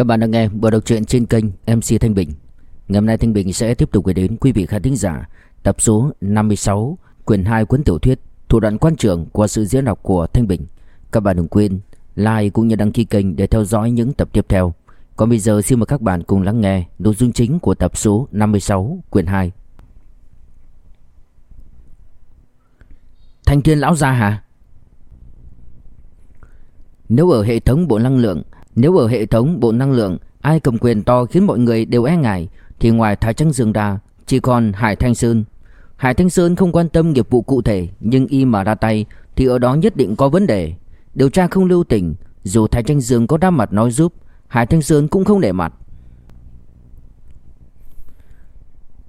Các bạn đang nghe bộ đọc truyện trên kênh MC Thanh Bình. Ngày hôm nay Thanh Bình sẽ tiếp tục gửi đến quý vị khán thính giả tập số 56, quyển 2 cuốn tiểu thuyết Thủ đoạn quan trường qua sự diễn đọc của Thanh Bình. Các bạn đừng quên like cũng như đăng ký kênh để theo dõi những tập tiếp theo. Còn bây giờ xin mời các bạn cùng lắng nghe nội dung chính của tập số 56, quyển 2. Thanh Thiên lão gia hả? Nếu ở hệ thống bộ năng lượng nếu ở hệ thống bộ năng lượng ai cầm quyền to khiến mọi người đều e ngại thì ngoài Thái Trăng Dương ra chỉ còn Hải Thanh Sơn. Hải Thanh Sơn không quan tâm nghiệp vụ cụ thể nhưng y mà ra tay thì ở đó nhất định có vấn đề. Điều tra không lưu tình, dù Thái Tranh Dương có đáp mặt nói giúp, Hải Thanh Sơn cũng không để mặt.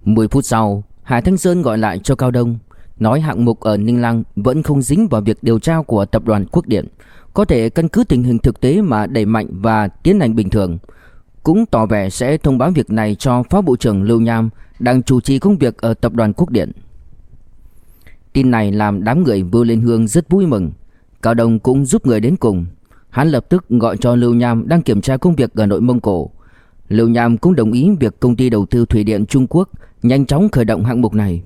10 phút sau, Hải Thanh Sơn gọi lại cho Cao Đông, nói hạng mục ở Ninh Lăng vẫn không dính vào việc điều tra của tập đoàn Quốc điện, có thể căn cứ tình hình thực tế mà đẩy mạnh và tiến hành bình thường. Cũng tỏ vẻ sẽ thông báo việc này cho Phó Bộ trưởng Lưu Nham, đang chủ trì công việc ở tập đoàn Quốc điện. Tin này làm đám người Vưu Liên Hương rất vui mừng. Cao Đông cũng giúp người đến cùng. Hắn lập tức gọi cho Lưu Nham đang kiểm tra công việc ở nội Mông Cổ. Lưu Nham cũng đồng ý việc công ty đầu tư thủy điện Trung Quốc nhanh chóng khởi động hạng mục này.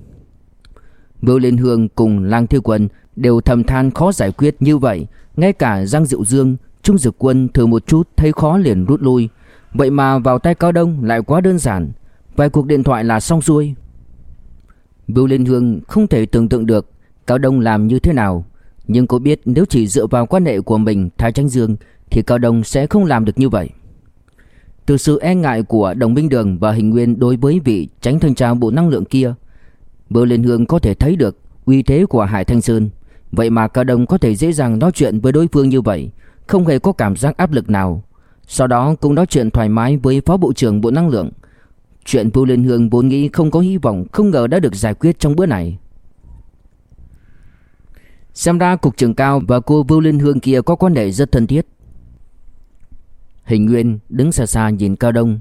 Vưu Liên Hương cùng Lang Thiêu Quân đều thầm than khó giải quyết như vậy ngay cả Giang Diệu Dương, Trung Dực Quân thử một chút thấy khó liền rút lui. Vậy mà vào tay Cao Đông lại quá đơn giản. Vài cuộc điện thoại là xong xuôi. Bưu Liên Hương không thể tưởng tượng được Cao Đông làm như thế nào. Nhưng cô biết nếu chỉ dựa vào quan hệ của mình Thái Tranh Dương thì Cao Đông sẽ không làm được như vậy. Từ sự e ngại của Đồng Minh Đường và Hình Nguyên đối với vị tránh thanh tra bộ năng lượng kia, Bưu Liên Hương có thể thấy được uy thế của Hải Thanh Sơn. Vậy mà Cao Đông có thể dễ dàng nói chuyện với đối phương như vậy, Không hề có cảm giác áp lực nào. Sau đó cũng nói chuyện thoải mái với Phó Bộ trưởng Bộ Năng lượng. Chuyện Vu Liên Hương vốn nghĩ không có hy vọng, Không ngờ đã được giải quyết trong bữa này. Xem ra Cục trưởng Cao và cô Vu Liên Hương kia có quan hệ rất thân thiết. Hình Nguyên đứng xa xa nhìn Cao Đông.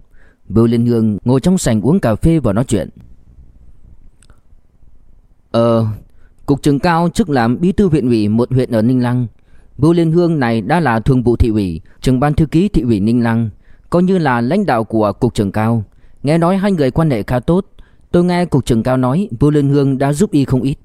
Vu Liên Hương ngồi trong sảnh uống cà phê và nói chuyện. Ờ Cục trưởng cao chức làm bí thư huyện ủy một huyện ở Ninh Lăng. Bưu Liên Hương này đã là thường vụ thị ủy, trưởng ban thư ký thị ủy Ninh Lăng, coi như là lãnh đạo của cục trưởng cao. Nghe nói hai người quan hệ khá tốt, tôi nghe cục trưởng cao nói Bưu Liên Hương đã giúp y không ít.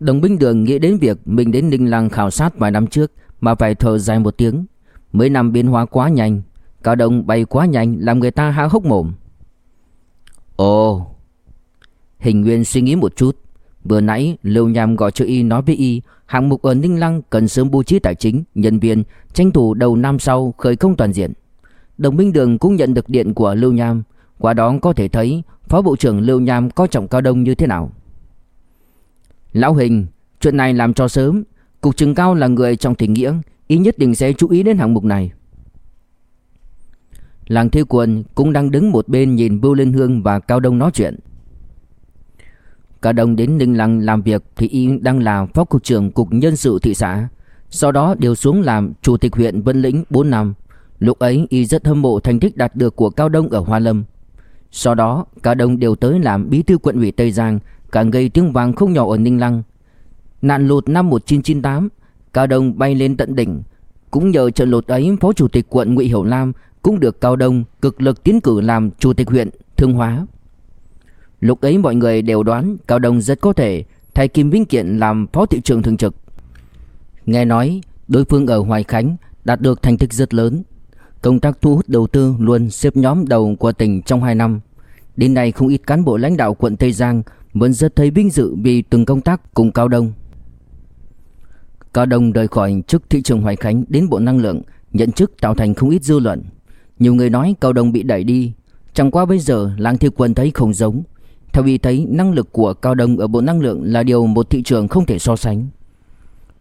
Đồng binh đường nghĩ đến việc mình đến Ninh Lăng khảo sát vài năm trước mà phải thở dài một tiếng. Mấy năm biến hóa quá nhanh, cao đồng bay quá nhanh làm người ta há hốc mồm. Ồ, Hình Nguyên suy nghĩ một chút. Vừa nãy, Lưu Nham gọi cho y nói với y, Hạng mục ở Ninh Lăng cần sớm bố trí tài chính, Nhân viên, tranh thủ đầu năm sau khởi công toàn diện. Đồng Minh Đường cũng nhận được điện của Lưu Nham. Qua đó có thể thấy, Phó Bộ trưởng Lưu Nham có trọng cao đông như thế nào. Lão Hình, Chuyện này làm cho sớm. Cục trưởng cao là người trong tình nghĩa, Y nhất định sẽ chú ý đến hạng mục này. Làng Thế Quân cũng đang đứng một bên nhìn Bưu Liên Hương và Cao Đông nói chuyện. Cả đồng đến Ninh Lăng làm việc thì y đang là phó cục trưởng cục nhân sự thị xã. Sau đó điều xuống làm chủ tịch huyện Vân Lĩnh 4 năm. Lúc ấy y rất hâm mộ thành tích đạt được của Cao Đông ở Hoa Lâm. Sau đó Cao Đông đều tới làm bí thư quận ủy Tây Giang, càng gây tiếng vang không nhỏ ở Ninh Lăng. Nạn lụt năm 1998, Cao Đông bay lên tận đỉnh. Cũng nhờ trận lụt ấy phó chủ tịch quận Ngụy Hiểu Lam cũng được Cao Đông cực lực tiến cử làm chủ tịch huyện Thương Hóa. Lúc ấy mọi người đều đoán Cao Đông rất có thể thay Kim Vĩnh Kiện làm phó thị trưởng thường trực. Nghe nói đối phương ở Hoài Khánh đạt được thành tích rất lớn. Công tác thu hút đầu tư luôn xếp nhóm đầu của tỉnh trong 2 năm. Đến nay không ít cán bộ lãnh đạo quận Tây Giang vẫn rất thấy vinh dự vì từng công tác cùng Cao Đông. Cao Đông rời khỏi chức thị trưởng Hoài Khánh đến Bộ Năng lượng, nhận chức tạo thành không ít dư luận. Nhiều người nói Cao Đông bị đẩy đi, chẳng qua bây giờ Lang Thiên Quân thấy không giống. Theo ý thấy, năng lực của Cao Đông ở Bộ Năng lượng là điều một thị trường không thể so sánh.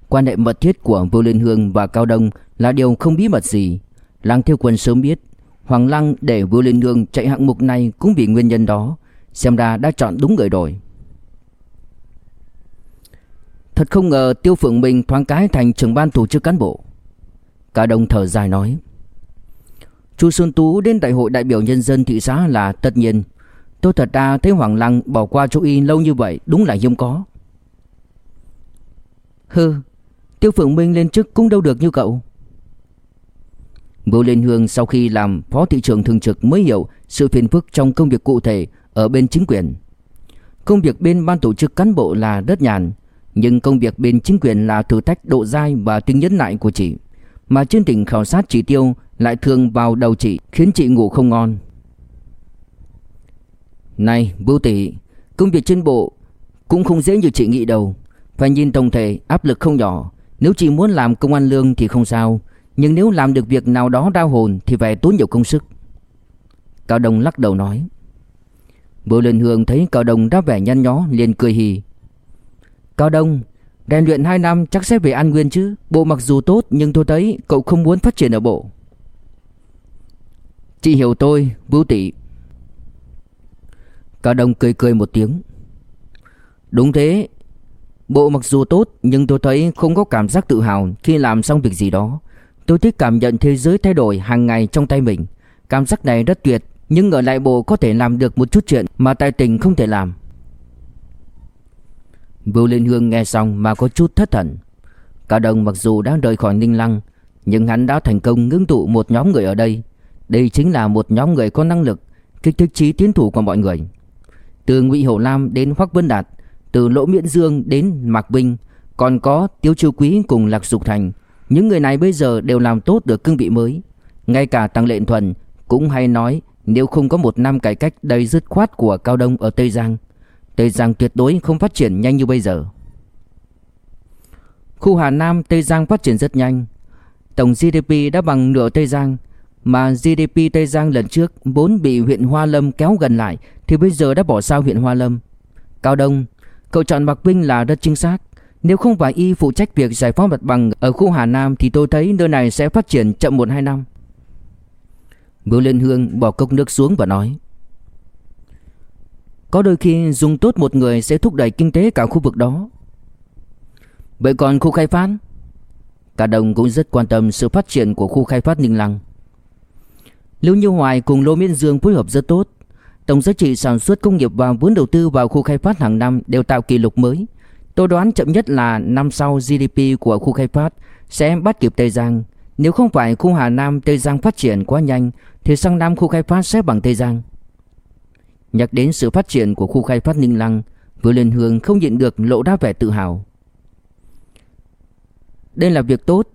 Quan hệ mật thiết của Vô Liên Hương và Cao Đông là điều không bí mật gì. Lăng Thiêu Quân sớm biết, Hoàng Lăng để Vô Liên Hương chạy hạng mục này cũng vì nguyên nhân đó. Xem ra đã chọn đúng người rồi. Thật không ngờ Tiêu Phượng Minh thoáng cái thành trưởng ban tổ chức cán bộ. Cao Đông thở dài nói. Chu Xuân Tú đến đại hội đại biểu nhân dân thị xã là tất nhiên Tôi thật ra thấy Hoàng Lăng bỏ qua chú Y lâu như vậy đúng là không có. Hừ, Tiêu Phượng Minh lên chức cũng đâu được như cậu. Bưu Liên Hương sau khi làm phó thị trưởng thường trực mới hiểu sự phiền phức trong công việc cụ thể ở bên chính quyền. Công việc bên ban tổ chức cán bộ là rất nhàn, nhưng công việc bên chính quyền là thử thách độ dai và tính nhẫn nại của chị. Mà chương trình khảo sát chỉ tiêu lại thường vào đầu chị khiến chị ngủ không ngon. Này, Bưu Tỷ, công việc trên bộ cũng không dễ như chị nghĩ đâu. Phải nhìn tổng thể áp lực không nhỏ. Nếu chị muốn làm công an lương thì không sao, nhưng nếu làm được việc nào đó đau hồn thì phải tốn nhiều công sức. Cao Đông lắc đầu nói. Bưu Liên Hương thấy Cao Đông đã vẻ nhăn nhó liền cười hì. Cao Đông, rèn luyện 2 năm chắc sẽ về An Nguyên chứ. Bộ mặc dù tốt nhưng tôi thấy cậu không muốn phát triển ở bộ. Chị hiểu tôi, Bưu Tỷ. Cao Đông cười cười một tiếng. Đúng thế, bộ mặc dù tốt nhưng tôi thấy không có cảm giác tự hào khi làm xong việc gì đó. Tôi thích cảm nhận thế giới thay đổi hàng ngày trong tay mình. Cảm giác này rất tuyệt, nhưng ở lại bộ có thể làm được một chút chuyện mà tài tình không thể làm. Vưu Liên Hương nghe xong mà có chút thất thần. Cao Đông mặc dù đã rời khỏi Ninh Lăng, nhưng hắn đã thành công ngưng tụ một nhóm người ở đây. Đây chính là một nhóm người có năng lực, kích thích trí tiến thủ của mọi người. Từ Ngụy hậu Lam đến Hoắc Vân Đạt, từ Lỗ Miễn Dương đến Mạc Vinh, còn có Tiêu Chiêu Quý cùng Lạc Dục Thành. Những người này bây giờ đều làm tốt được cương vị mới. Ngay cả Tăng Lệnh Thuần cũng hay nói nếu không có một năm cải cách đầy dứt khoát của Cao Đông ở Tây Giang, Tây Giang tuyệt đối không phát triển nhanh như bây giờ. Khu Hà Nam Tây Giang phát triển rất nhanh. Tổng GDP đã bằng nửa Tây Giang, mà GDP Tây Giang lần trước vốn bị huyện Hoa Lâm kéo gần lại thì bây giờ đã bỏ sao huyện Hoa Lâm. Cao Đông, cậu chọn Mạc Vinh là rất chính xác. Nếu không phải y phụ trách việc giải phóng mặt bằng ở khu Hà Nam thì tôi thấy nơi này sẽ phát triển chậm 1-2 năm. Bưu Liên Hương bỏ cốc nước xuống và nói Có đôi khi dùng tốt một người sẽ thúc đẩy kinh tế cả khu vực đó Vậy còn khu khai phát? Cả đồng cũng rất quan tâm sự phát triển của khu khai phát Ninh Lăng Lưu Như Hoài cùng Lô Miên Dương phối hợp rất tốt Tổng giá trị sản xuất công nghiệp và vốn đầu tư vào khu khai phát hàng năm đều tạo kỷ lục mới Tôi đoán chậm nhất là năm sau GDP của khu khai phát sẽ bắt kịp Tây Giang Nếu không phải khu Hà Nam Tây Giang phát triển quá nhanh thì sang năm khu khai phát sẽ bằng Tây Giang. Nhắc đến sự phát triển của khu khai phát Ninh Lăng, Vừa Liên Hương không nhịn được lộ ra vẻ tự hào. Đây là việc tốt.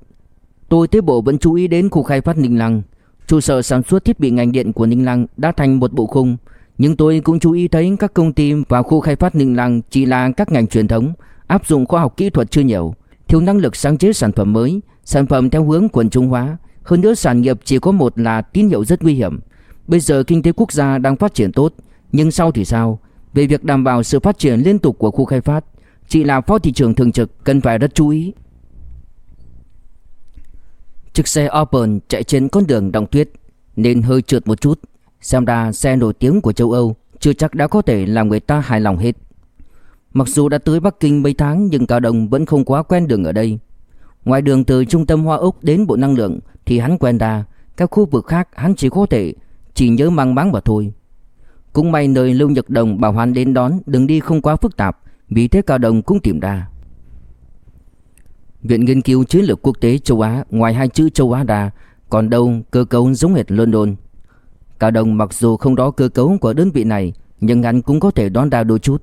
Tôi thế bộ vẫn chú ý đến khu khai phát Ninh Lăng. Trụ sở sản xuất thiết bị ngành điện của Ninh Lăng đã thành một bộ khung. Nhưng tôi cũng chú ý thấy các công ty và khu khai phát Ninh Lăng chỉ là các ngành truyền thống, áp dụng khoa học kỹ thuật chưa nhiều, thiếu năng lực sáng chế sản phẩm mới, sản phẩm theo hướng quần trung hóa, hơn nữa sản nghiệp chỉ có một là tín hiệu rất nguy hiểm. Bây giờ kinh tế quốc gia đang phát triển tốt, nhưng sau thì sao? Về việc đảm bảo sự phát triển liên tục của khu khai phát, chị là phó thị trưởng thường trực cần phải rất chú ý. Chiếc xe Open chạy trên con đường đồng tuyết nên hơi trượt một chút. Xem ra xe nổi tiếng của châu Âu chưa chắc đã có thể làm người ta hài lòng hết. Mặc dù đã tới Bắc Kinh mấy tháng nhưng Cao Đồng vẫn không quá quen đường ở đây. Ngoài đường từ trung tâm Hoa Úc đến Bộ Năng lượng thì hắn quen ra, các khu vực khác hắn chỉ có thể chỉ nhớ mang máng mà thôi. Cũng may nơi Lưu Nhật Đồng bảo hắn đến đón đường đi không quá phức tạp, vì thế Cao Đồng cũng tìm ra. Viện Nghiên cứu Chiến lược Quốc tế châu Á, ngoài hai chữ châu Á đà còn đâu cơ cấu giống hệt London. Cao Đồng mặc dù không rõ cơ cấu của đơn vị này, nhưng hắn cũng có thể đoán ra đôi chút.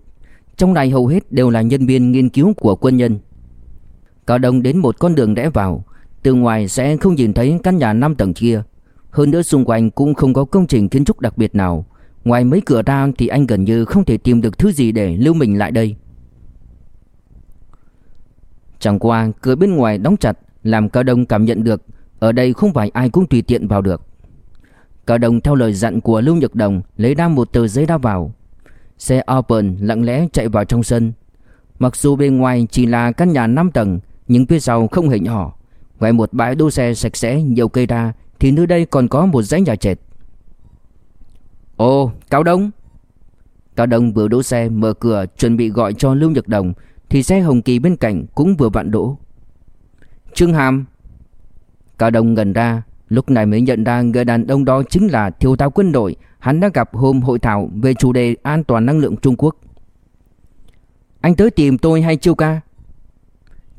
Trong này hầu hết đều là nhân viên nghiên cứu của quân nhân. Cao Đông đến một con đường rẽ vào, Từ ngoài sẽ không nhìn thấy căn nhà 5 tầng kia Hơn nữa xung quanh cũng không có công trình kiến trúc đặc biệt nào Ngoài mấy cửa ra thì anh gần như không thể tìm được thứ gì để lưu mình lại đây Chẳng qua cửa bên ngoài đóng chặt Làm Cao Đông cảm nhận được Ở đây không phải ai cũng tùy tiện vào được Cao Đông theo lời dặn của Lưu Nhật Đồng Lấy ra một tờ giấy đá vào Xe Open lặng lẽ chạy vào trong sân Mặc dù bên ngoài chỉ là căn nhà 5 tầng nhưng phía sau không hề nhỏ. Ngoài một bãi đỗ xe sạch sẽ nhiều cây đa thì nơi đây còn có một dãy nhà trệt. Ồ, Cao Đông. Cao Đông vừa đỗ xe mở cửa chuẩn bị gọi cho Lưu Nhật Đồng thì xe Hồng Kỳ bên cạnh cũng vừa vặn đỗ. Trương Hàm. Cao Đông gần ra, lúc này mới nhận ra người đàn ông đó chính là thiếu tá quân đội hắn đã gặp hôm hội thảo về chủ đề an toàn năng lượng Trung Quốc. Anh tới tìm tôi hay Chiêu ca?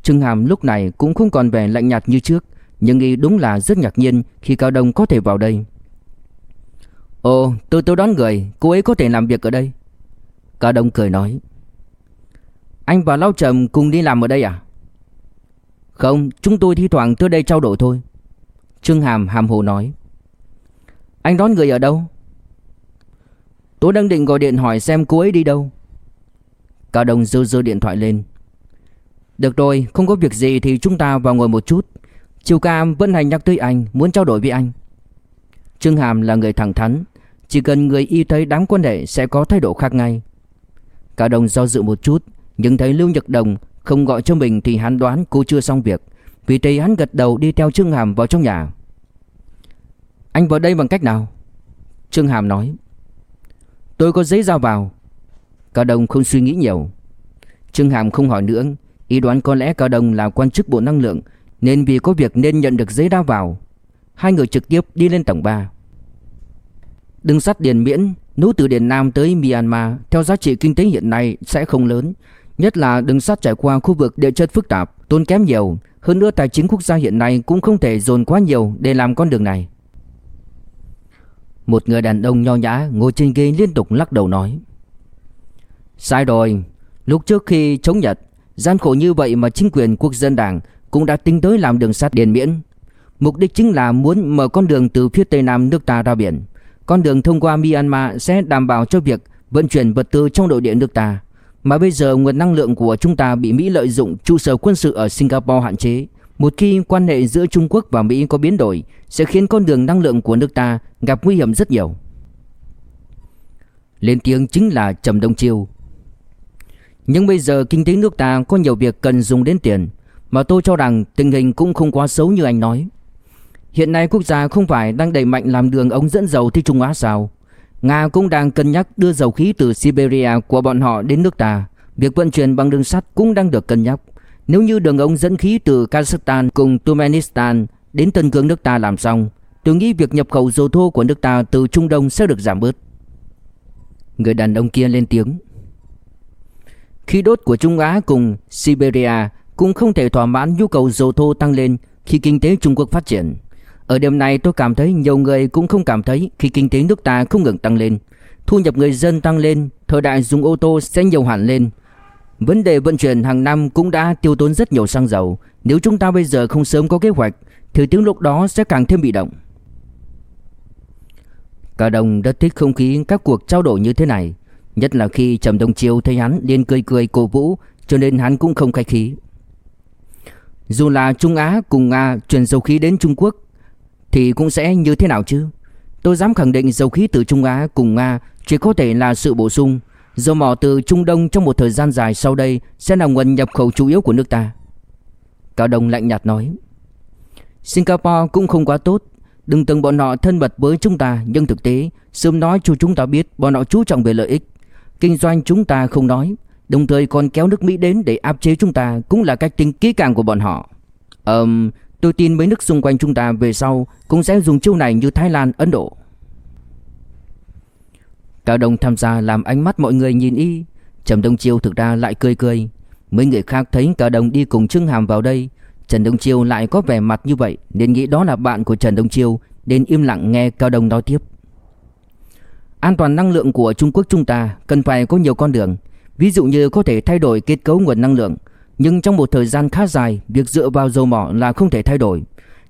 Trương Hàm lúc này cũng không còn vẻ lạnh nhạt như trước Nhưng y đúng là rất ngạc nhiên khi Cao Đông có thể vào đây Ồ tôi tôi đón người Cô ấy có thể làm việc ở đây Cao Đông cười nói anh và Lão Trầm cùng đi làm ở đây à? Không, chúng tôi thi thoảng tới đây trao đổi thôi. Trương Hàm hàm hồ nói. Anh đón người ở đâu? Tôi đang định gọi điện hỏi xem cô ấy đi đâu. Cao Đông dơ dơ điện thoại lên. Được rồi, không có việc gì thì chúng ta vào ngồi một chút. Chiều Cam vẫn hành nhắc tới anh, Muốn trao đổi với anh. Trương Hàm là người thẳng thắn. Chỉ cần người y thấy đám quan hệ Sẽ có thái độ khác ngay. Cao Đông do dự một chút. Nhưng thấy Lưu Nhật Đồng không gọi cho mình Thì hắn đoán cô chưa xong việc. Vì thế hắn gật đầu đi theo Trương Hàm vào trong nhà. Anh vào đây bằng cách nào? Trương Hàm nói. Tôi có giấy ra vào. Cao Đông không suy nghĩ nhiều. Trương Hàm không hỏi nữa. Ý đoán có lẽ Cao Đông là quan chức Bộ Năng lượng, Nên vì có việc nên nhận được giấy ra vào. Hai người trực tiếp đi lên tầng 3 Đường sắt Điền Miễn, Nối từ Điền Nam tới Myanmar, Theo giá trị kinh tế hiện nay sẽ không lớn. Nhất là đường sắt trải qua khu vực địa chất phức tạp, Tốn kém nhiều. Hơn nữa tài chính quốc gia hiện nay cũng không thể dồn quá nhiều Để làm con đường này. Một người đàn ông nho nhã ngồi trên ghế liên tục lắc đầu nói, Sai rồi. Lúc trước khi chống Nhật, Gian khổ như vậy mà chính quyền quốc dân đảng Cũng đã tính tới làm đường sắt Điền Miễn. Mục đích chính là muốn mở con đường từ phía tây nam nước ta ra biển. Con đường thông qua Myanmar sẽ đảm bảo cho việc vận chuyển vật tư trong nội địa nước ta. Mà bây giờ nguồn năng lượng của chúng ta bị Mỹ lợi dụng trụ sở quân sự ở Singapore hạn chế. Một khi quan hệ giữa Trung Quốc và Mỹ có biến đổi, Sẽ khiến con đường năng lượng của nước ta gặp nguy hiểm rất nhiều. Lên tiếng chính là Trầm Đông Chiêu. Nhưng bây giờ kinh tế nước ta có nhiều việc cần dùng đến tiền, Mà tôi cho rằng tình hình cũng không quá xấu như anh nói. Hiện nay quốc gia không phải đang đẩy mạnh làm đường ống dẫn dầu tới Trung Á sao? Nga cũng đang cân nhắc đưa dầu khí từ Siberia của bọn họ đến nước ta. Việc vận chuyển bằng đường sắt cũng đang được cân nhắc. Nếu như đường ống dẫn khí từ Kazakhstan cùng Turkmenistan đến Tân Cương nước ta làm xong, tôi nghĩ việc nhập khẩu dầu thô của nước ta từ Trung Đông sẽ được giảm bớt. Người đàn ông kia lên tiếng. Khí đốt của Trung Á cùng Siberia cũng không thể thỏa mãn nhu cầu dầu thô tăng lên khi kinh tế Trung Quốc phát triển. Ở điểm này tôi cảm thấy nhiều người cũng không cảm thấy khi kinh tế nước ta không ngừng tăng lên. Thu nhập người dân tăng lên, thời đại dùng ô tô sẽ nhiều hẳn lên. Vấn đề vận chuyển hàng năm cũng đã tiêu tốn rất nhiều xăng dầu. Nếu chúng ta bây giờ không sớm có kế hoạch, thì tiếng lúc đó sẽ càng thêm bị động. Cả đồng rất thích không khí các cuộc trao đổi như thế này. Nhất là khi Trầm Đông Chiêu thấy hắn liền cười cười cổ vũ, cho nên hắn cũng không khách khí. Dù là Trung Á cùng Nga chuyển dầu khí đến Trung Quốc thì cũng sẽ như thế nào chứ? Tôi dám khẳng định dầu khí từ Trung Á cùng Nga chỉ có thể là sự bổ sung. Dầu mỏ từ Trung Đông trong một thời gian dài sau đây sẽ là nguồn nhập khẩu chủ yếu của nước ta. Cao Đông lạnh nhạt nói. Singapore cũng không quá tốt. Đừng tưởng bọn họ thân mật với chúng ta nhưng thực tế sớm nói cho chúng ta biết bọn họ chú trọng về lợi ích. Kinh doanh chúng ta không nói. Đồng thời còn kéo nước Mỹ đến để áp chế chúng ta cũng là cách tính kỹ càng của bọn họ. Ờm, um, Tôi tin mấy nước xung quanh chúng ta về sau Cũng sẽ dùng chiêu này như Thái Lan, Ấn Độ. Cao Đông tham gia làm ánh mắt mọi người nhìn y. Trần Đông Chiêu thực ra lại cười cười. Mấy người khác thấy Cao Đông đi cùng Trương Hàm vào đây. Trần Đông Chiêu lại có vẻ mặt như vậy Nên nghĩ đó là bạn của Trần Đông Chiêu Nên im lặng nghe Cao Đông nói tiếp. An toàn năng lượng của Trung Quốc chúng ta Cần phải có nhiều con đường. Ví dụ như có thể thay đổi kết cấu nguồn năng lượng nhưng trong một thời gian khá dài, việc dựa vào dầu mỏ là không thể thay đổi.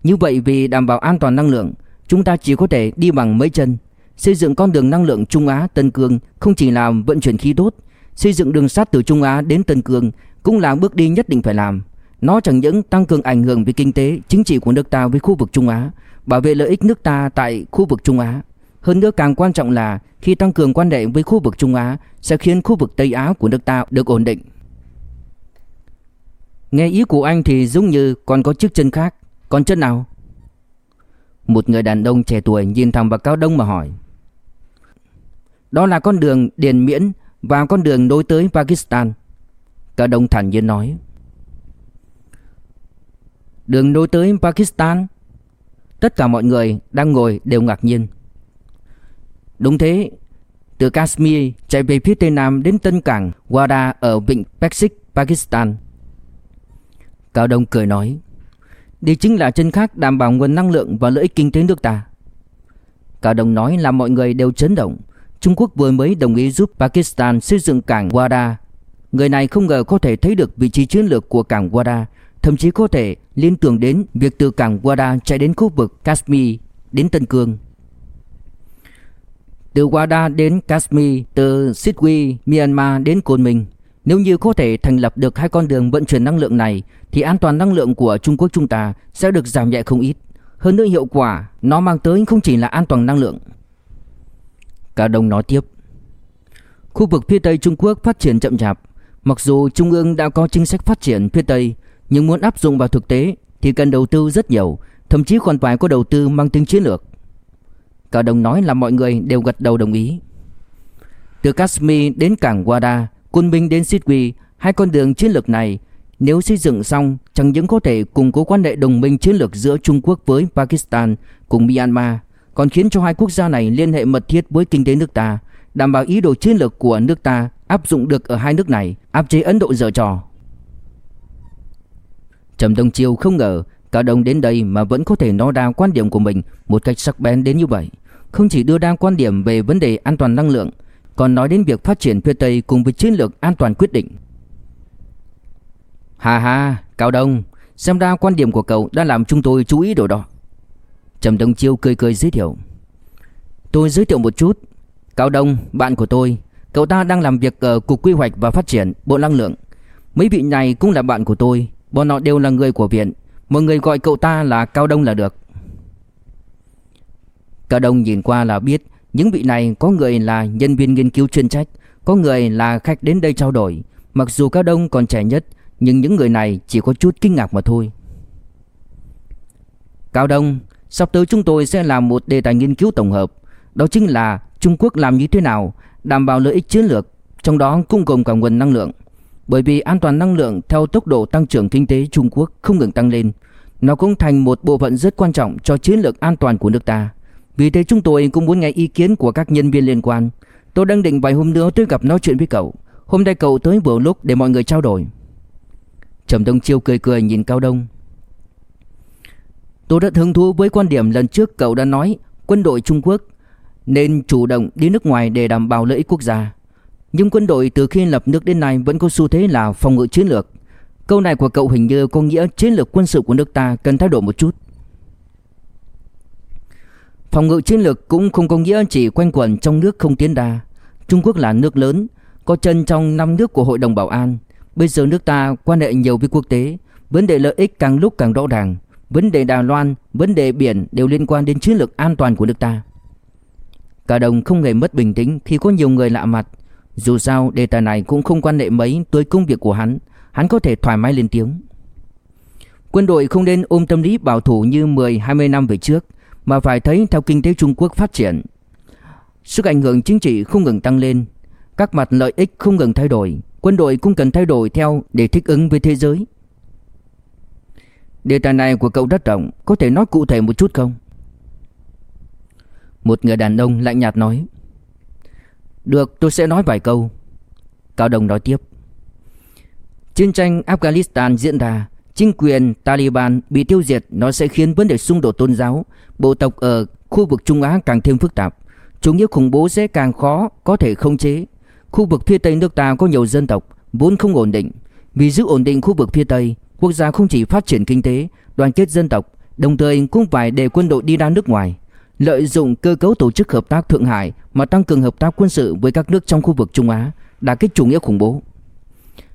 Như vậy vì đảm bảo an toàn năng lượng, chúng ta chỉ có thể đi bằng mấy chân. Xây dựng con đường năng lượng Trung Á Tân Cương không chỉ là vận chuyển khí đốt, xây dựng đường sắt từ Trung Á đến Tân Cương cũng là bước đi nhất định phải làm. Nó chẳng những tăng cường ảnh hưởng về kinh tế, chính trị của nước ta với khu vực Trung Á, bảo vệ lợi ích nước ta tại khu vực Trung Á. Hơn nữa càng quan trọng là khi tăng cường quan hệ với khu vực Trung Á sẽ khiến khu vực Tây Á của nước ta được ổn định. Nghe ý của anh thì giống như còn có chiếc chân khác. Còn chân nào? Một người đàn ông trẻ tuổi nhìn thẳng vào Cao Đông mà hỏi. Đó là con đường Điền Miễn Và con đường nối tới Pakistan. Cao Đông thản nhiên nói. Đường nối tới Pakistan? Tất cả mọi người đang ngồi đều ngạc nhiên. Đúng thế Từ Kashmir chạy về phía tây nam đến tân cảng Wada ở vịnh Pexic, Pakistan. Cao Đông cười nói Đây chính là chân khác đảm bảo nguồn năng lượng và lợi ích kinh tế nước ta. Cao Đông nói là mọi người đều chấn động. Trung Quốc vừa mới đồng ý giúp Pakistan xây dựng cảng Wada Người này không ngờ có thể thấy được vị trí chiến lược của cảng Wada Thậm chí có thể liên tưởng đến việc từ cảng Wada chạy đến khu vực Kashmir đến Tân Cương. Từ Wada đến Kashmir, từ Sitwe, Myanmar đến Côn Minh nếu như có thể thành lập được hai con đường vận chuyển năng lượng này, Thì an toàn năng lượng của Trung Quốc chúng ta sẽ được giảm nhẹ không ít. Hơn nữa hiệu quả nó mang tới không chỉ là an toàn năng lượng. Cả đồng nói tiếp, Khu vực phía Tây Trung Quốc phát triển chậm chạp. Mặc dù Trung ương đã có chính sách phát triển phía Tây, Nhưng muốn áp dụng vào thực tế Thì cần đầu tư rất nhiều, Thậm chí còn phải có đầu tư mang tính chiến lược. Cả đồng nói là mọi người đều gật đầu đồng ý. Từ Kashmir đến cảng Wada Quân binh đến Sitwe Hai con đường chiến lược này Nếu xây dựng xong Chẳng những có thể củng cố quan hệ đồng minh chiến lược giữa Trung Quốc với Pakistan cùng Myanmar Còn khiến cho hai quốc gia này liên hệ mật thiết với kinh tế nước ta Đảm bảo ý đồ chiến lược của nước ta áp dụng được ở hai nước này Áp chế Ấn Độ dở trò Trầm Đông Chiêu không ngờ Cao Đông đến đây mà vẫn có thể nói ra quan điểm của mình một cách sắc bén đến như vậy. Không chỉ đưa ra quan điểm về vấn đề an toàn năng lượng, còn nói đến việc phát triển phía Tây cùng với chiến lược an toàn quyết định. Hà hà, Cao Đông, xem ra quan điểm của cậu đã làm chúng tôi chú ý đồ đó. Trầm Đông Chiêu cười cười giới thiệu. Tôi giới thiệu một chút. Cao Đông, bạn của tôi, cậu ta đang làm việc ở Cục Quy hoạch và Phát triển, Bộ Năng lượng. Mấy vị này cũng là bạn của tôi, bọn họ đều là người của viện, Mọi người gọi cậu ta là Cao Đông là được Cao Đông nhìn qua là biết những vị này có người là nhân viên nghiên cứu chuyên trách Có người là khách đến đây trao đổi. Mặc dù Cao Đông còn trẻ nhất Nhưng những người này chỉ có chút kinh ngạc mà thôi. Cao Đông Sắp tới chúng tôi sẽ làm một đề tài nghiên cứu tổng hợp. Đó chính là Trung Quốc làm như thế nào Đảm bảo lợi ích chiến lược Trong đó cũng gồm cả nguồn năng lượng. Bởi vì an toàn năng lượng theo tốc độ tăng trưởng kinh tế Trung Quốc không ngừng tăng lên, nó cũng thành một bộ phận rất quan trọng cho chiến lược an toàn của nước ta. Vì thế chúng tôi cũng muốn nghe ý kiến của các nhân viên liên quan. Tôi đang định vài hôm nữa tới gặp nói chuyện với cậu. Hôm nay cậu tới vừa lúc để mọi người trao đổi. Trầm Đông Chiêu cười cười nhìn Cao Đông. Tôi rất hứng thú với quan điểm lần trước cậu đã nói, quân đội Trung Quốc nên chủ động đi nước ngoài để đảm bảo lợi ích quốc gia. Nhưng quân đội từ khi lập nước đến nay vẫn có xu thế là phòng ngự chiến lược. Câu này của cậu hình như có nghĩa chiến lược quân sự của nước ta cần thay đổi một chút. Phòng ngự chiến lược cũng không có nghĩa chỉ quanh quẩn trong nước không tiến đa. Trung Quốc là nước lớn, có chân trong năm nước của Hội đồng Bảo an. Bây giờ nước ta quan hệ nhiều với quốc tế, vấn đề lợi ích càng lúc càng rõ ràng. Vấn đề Đài Loan, vấn đề biển đều liên quan đến chiến lược an toàn của nước ta. Cả đồng không hề mất bình tĩnh khi có nhiều người lạ mặt dù sao đề tài này cũng không quan hệ mấy tới công việc của hắn Hắn có thể thoải mái lên tiếng Quân đội không nên ôm tâm lý bảo thủ như 10-20 năm về trước mà phải thấy theo kinh tế Trung Quốc phát triển, Sức ảnh hưởng chính trị không ngừng tăng lên, Các mặt lợi ích không ngừng thay đổi, Quân đội cũng cần thay đổi theo để thích ứng với thế giới Đề tài này của cậu rất rộng, Có thể nói cụ thể một chút không? Một người đàn ông lạnh nhạt nói, được, tôi sẽ nói vài câu Cao Đồng nói tiếp, Chiến tranh Afghanistan diễn ra Chính quyền Taliban bị tiêu diệt Nó sẽ khiến vấn đề xung đột tôn giáo Bộ tộc ở khu vực Trung Á càng thêm phức tạp. Chủ nghĩa khủng bố sẽ càng khó Có thể không chế. Khu vực phía Tây nước ta có nhiều dân tộc Vốn không ổn định. Vì giữ ổn định khu vực phía Tây Quốc gia không chỉ phát triển kinh tế Đoàn kết dân tộc Đồng thời cũng phải để quân đội đi ra nước ngoài lợi dụng cơ cấu tổ chức hợp tác Thượng Hải mà tăng cường hợp tác quân sự với các nước trong khu vực Trung Á, đả kích chủ nghĩa khủng bố.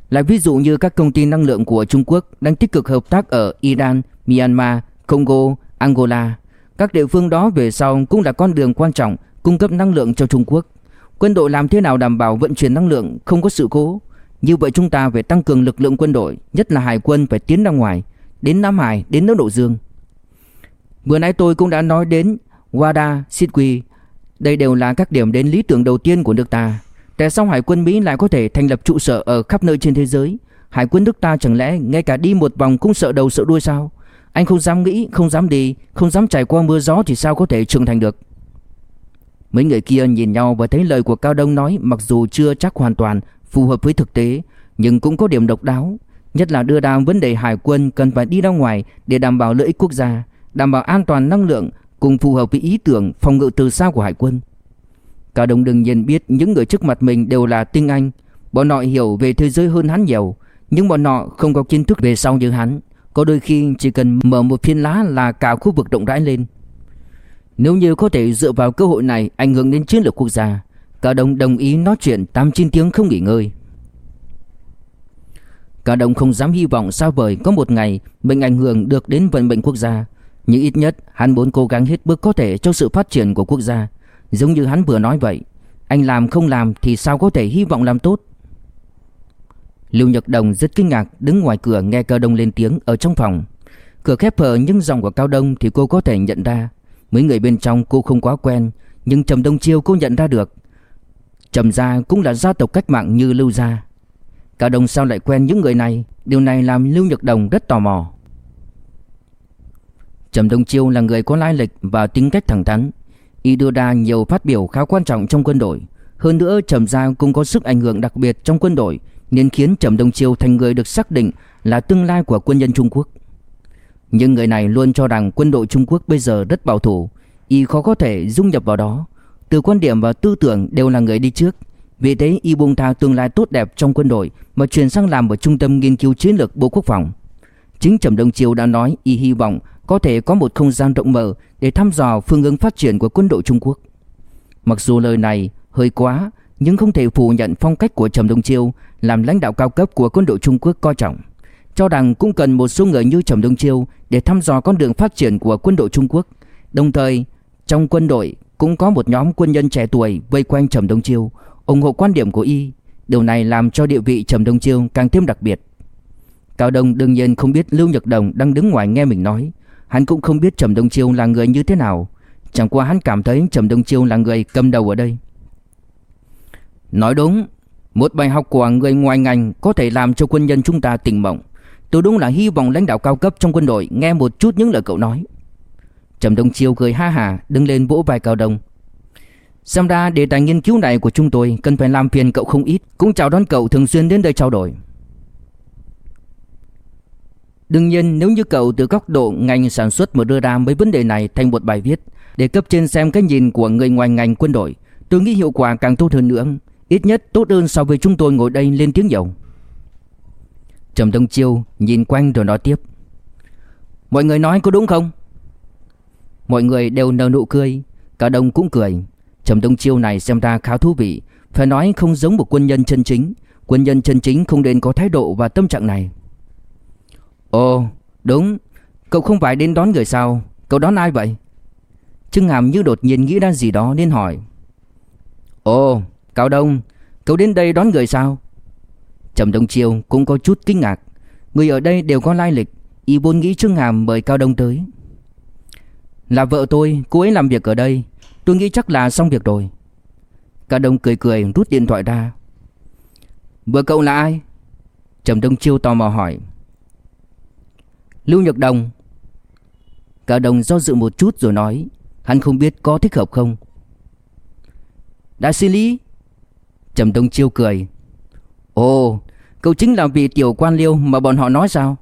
Lại ví dụ như các công ty năng lượng của Trung Quốc đang tích cực hợp tác ở Iran, Myanmar, Congo, Angola. Các địa phương đó về sau cũng là con đường quan trọng cung cấp năng lượng cho Trung Quốc. Quân đội làm thế nào đảm bảo vận chuyển năng lượng không có sự cố? Như vậy chúng ta phải tăng cường lực lượng quân đội, nhất là hải quân phải tiến ra ngoài, đến Nam Hải, đến Ấn Độ Dương. Vừa nãy tôi cũng đã nói đến Wada, Sitwe Đây đều là các điểm đến lý tưởng đầu tiên của nước ta Tại sao Hải quân Mỹ lại có thể thành lập trụ sở ở khắp nơi trên thế giới? Hải quân nước ta chẳng lẽ ngay cả đi một vòng cũng sợ đầu sợ đuôi sao? Anh không dám nghĩ, không dám đi, không dám trải qua mưa gió thì sao có thể trưởng thành được? Mấy người kia nhìn nhau và thấy lời của Cao Đông nói mặc dù chưa chắc hoàn toàn phù hợp với thực tế Nhưng cũng có điểm độc đáo. Nhất là đưa ra vấn đề hải quân cần phải đi ra ngoài để đảm bảo lợi ích quốc gia, đảm bảo an toàn năng lượng cùng phù hợp với ý tưởng phòng ngự từ xa của hải quân. Cả đồng đương nhiên biết những người trước mặt mình đều là tinh anh, bọn họ hiểu về thế giới hơn hắn nhiều, nhưng bọn họ không có kiến thức về sau như hắn, có đôi khi chỉ cần mở một phiên lá là cả khu vực động rãi lên. Nếu như có thể dựa vào cơ hội này ảnh hưởng đến chiến lược quốc gia, cả đồng đồng ý nói chuyện 8-9 tiếng không nghỉ ngơi. Cả đồng không dám hy vọng sao vời có một ngày mình ảnh hưởng được đến vận mệnh quốc gia, nhưng ít nhất hắn muốn cố gắng hết mức có thể cho sự phát triển của quốc gia, giống như hắn vừa nói vậy. Anh làm không làm thì sao có thể hy vọng làm tốt? Lưu Nhật Đồng rất kinh ngạc đứng ngoài cửa nghe Cao Đông lên tiếng ở trong phòng. Cửa khép hờ nhưng giọng của Cao Đông thì cô có thể nhận ra. Mấy người bên trong cô không quá quen, nhưng Trầm Đông Chiêu cô nhận ra được. Trầm gia cũng là gia tộc cách mạng như Lưu gia. Cao Đông sao lại quen những người này? Điều này làm Lưu Nhật Đồng rất tò mò. Trầm Đông Chiêu là người có lai lịch và tính cách thẳng thắn. Y đưa ra nhiều phát biểu khá quan trọng trong quân đội. Hơn nữa Trầm gia cũng có sức ảnh hưởng đặc biệt trong quân đội nên khiến Trầm Đông Chiêu thành người được xác định là tương lai của quân nhân Trung Quốc. Nhưng người này luôn cho rằng quân đội Trung Quốc bây giờ rất bảo thủ, y khó có thể dung nhập vào đó. Từ quan điểm và tư tưởng đều là người đi trước. Vì thế y buông tha tương lai tốt đẹp trong quân đội mà chuyển sang làm ở trung tâm nghiên cứu chiến lược Bộ Quốc phòng. Chính Trầm Đông Chiêu đã nói y hy vọng có thể có một không gian rộng mở để thăm dò phương hướng phát triển của quân đội Trung Quốc. Mặc dù lời này hơi quá, nhưng không thể phủ nhận phong cách của Trầm Đông Chiêu làm lãnh đạo cao cấp của quân đội Trung Quốc coi trọng. Cho rằng cũng cần một số người như Trầm Đông Chiêu để thăm dò con đường phát triển của quân đội Trung Quốc. Đồng thời, trong quân đội cũng có một nhóm quân nhân trẻ tuổi vây quanh Trầm Đông Chiêu, ủng hộ quan điểm của y. Điều này làm cho địa vị Trầm Đông Chiêu càng thêm đặc biệt. Cao Đông đương nhiên không biết Lưu Nhật Đồng đang đứng ngoài nghe mình nói, hắn cũng không biết Trầm Đông Chiêu là người như thế nào, chẳng qua hắn cảm thấy Trầm Đông Chiêu là người cầm đầu ở đây. Nói đúng, một bài học của người ngoài ngành có thể làm cho quân nhân chúng ta tỉnh mộng. Tôi đúng là hy vọng lãnh đạo cao cấp trong quân đội nghe một chút những lời cậu nói. Trầm Đông Chiêu cười ha hà đứng lên vỗ vai Cao Đông. Xem ra đề tài nghiên cứu này của chúng tôi cần phải làm phiền cậu không ít, cũng chào đón cậu thường xuyên đến đây trao đổi. Đương nhiên nếu như cậu từ góc độ ngành sản xuất mà đưa ra mấy vấn đề này thành một bài viết để cấp trên xem cái nhìn của người ngoài ngành quân đội, tôi nghĩ hiệu quả càng tốt hơn nữa. Ít nhất tốt hơn so với chúng tôi ngồi đây lên tiếng dầu. Trầm Đông Chiêu nhìn quanh rồi nói tiếp. Mọi người nói có đúng không? Mọi người đều nở nụ cười Cả đông cũng cười. Trầm Đông Chiêu này xem ra khá thú vị Phải nói không giống một quân nhân chân chính. Quân nhân chân chính không nên có thái độ và tâm trạng này. Ồ đúng Cậu không phải đến đón người sao Cậu đón ai vậy Trương Hàm như đột nhiên nghĩ ra gì đó nên hỏi Ồ Cao Đông, cậu đến đây đón người sao? Trầm Đông Chiêu cũng có chút kinh ngạc. Người ở đây đều có lai lịch, y vốn nghĩ Trương Hàm mời Cao Đông tới. Là vợ tôi, cô ấy làm việc ở đây, tôi nghĩ chắc là xong việc rồi. Cao Đông cười cười rút điện thoại ra. Vợ cậu là ai? Trầm Đông Chiêu tò mò hỏi. Lưu Nhật Đồng. cả đồng do dự một chút rồi nói, hắn không biết có thích hợp không. Đã xin lý Trầm Đông Chiêu cười. Ồ Cậu chính là vị tiểu quan liêu mà bọn họ nói sao?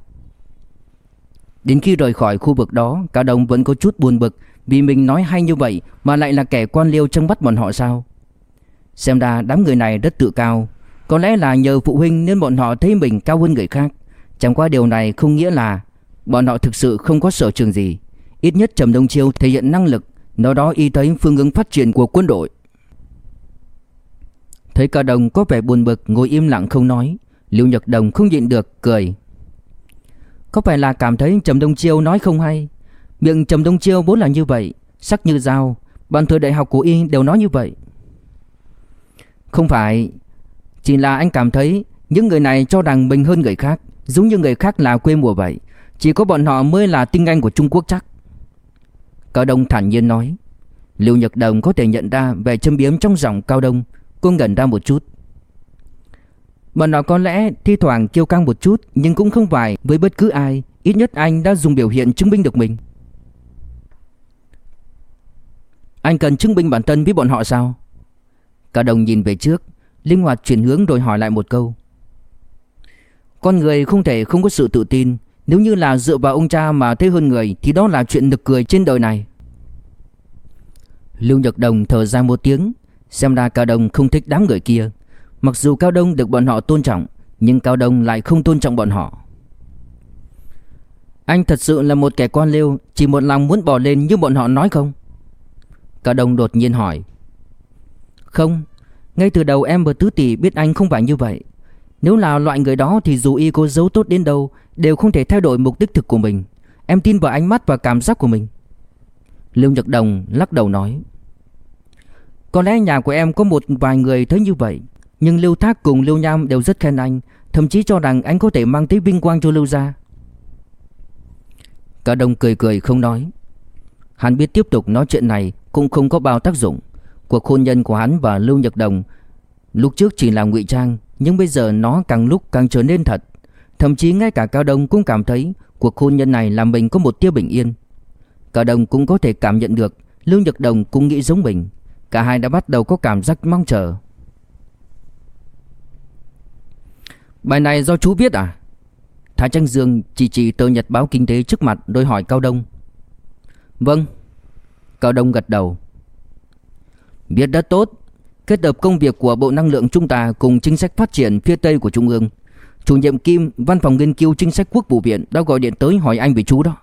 Đến khi rời khỏi khu vực đó Cả đồng vẫn có chút buồn bực Vì mình nói hay như vậy Mà lại là kẻ quan liêu trong mắt bọn họ sao? Xem ra đám người này rất tự cao. Có lẽ là nhờ phụ huynh Nên bọn họ thấy mình cao hơn người khác. Chẳng qua điều này không nghĩa là Bọn họ thực sự không có sở trường gì. Ít nhất Trầm Đông Chiêu thể hiện năng lực, Nó đó y thấy phương hướng phát triển của quân đội. Thấy cả đồng có vẻ buồn bực, ngồi im lặng không nói. Lưu Nhật Đồng không nhịn được, cười. Có phải là cảm thấy Trầm Đông Chiêu nói không hay? Miệng Trầm Đông Chiêu vốn là như vậy, Sắc như dao. Bạn thời đại học của y đều nói như vậy. Không phải, Chỉ là anh cảm thấy Những người này cho rằng mình hơn người khác, Giống như người khác là quê mùa vậy. Chỉ có bọn họ mới là tinh anh của Trung Quốc chắc. Cao Đông thản nhiên nói. Lưu Nhật Đồng có thể nhận ra vẻ châm biếm trong giọng Cao Đông, Cô ngẩn ra một chút. Bọn nó có lẽ thi thoảng kiêu căng một chút, Nhưng cũng không phải với bất cứ ai, Ít nhất anh đã dùng biểu hiện chứng minh được mình. Anh cần chứng minh bản thân với bọn họ sao? Cả đồng nhìn về trước, Linh hoạt chuyển hướng rồi hỏi lại một câu. Con người không thể không có sự tự tin nếu như là dựa vào ông cha mà thế hơn người, Thì đó là chuyện nực cười trên đời này. Lưu Nhật Đồng thở ra một tiếng, Xem ra Cao Đông không thích đám người kia. Mặc dù Cao Đông được bọn họ tôn trọng, Nhưng Cao Đông lại không tôn trọng bọn họ. Anh thật sự là một kẻ quan liêu, Chỉ một lòng muốn bỏ lên như bọn họ nói không? Cao Đông đột nhiên hỏi. Không, Ngay từ đầu em và Tứ Tỷ biết anh không phải như vậy. Nếu là loại người đó thì dù y có giấu tốt đến đâu, Đều không thể thay đổi mục đích thực của mình. Em tin vào ánh mắt và cảm giác của mình. Lưu Nhật Đồng lắc đầu nói, Có lẽ nhà của em có một vài người thấy như vậy, Nhưng Lưu Thác cùng Lưu Nham đều rất khen anh, Thậm chí cho rằng anh có thể mang tới vinh quang cho Lưu gia. Cả đồng cười cười không nói. Hắn biết tiếp tục nói chuyện này cũng không có bao tác dụng. Cuộc hôn nhân của hắn và Lưu Nhật Đồng Lúc trước chỉ là ngụy trang nhưng bây giờ nó càng lúc càng trở nên thật. Thậm chí ngay cả Cao Đông cũng cảm thấy Cuộc hôn nhân này làm mình có một tia bình yên. Cao Đông cũng có thể cảm nhận được Lưu Nhật Đồng cũng nghĩ giống mình. Cả hai đã bắt đầu có cảm giác mong chờ. Bài này do chú viết à? Thái Tranh Dương chỉ chỉ tờ nhật báo kinh tế trước mặt đôi hỏi Cao Đông. Vâng. Cao Đông gật đầu. Viết đã tốt. Kết hợp công việc của Bộ Năng lượng chúng ta cùng chính sách phát triển phía Tây của Trung ương. Chủ nhiệm Kim, Văn phòng nghiên cứu chính sách quốc vụ viện đã gọi điện tới hỏi anh về chú đó.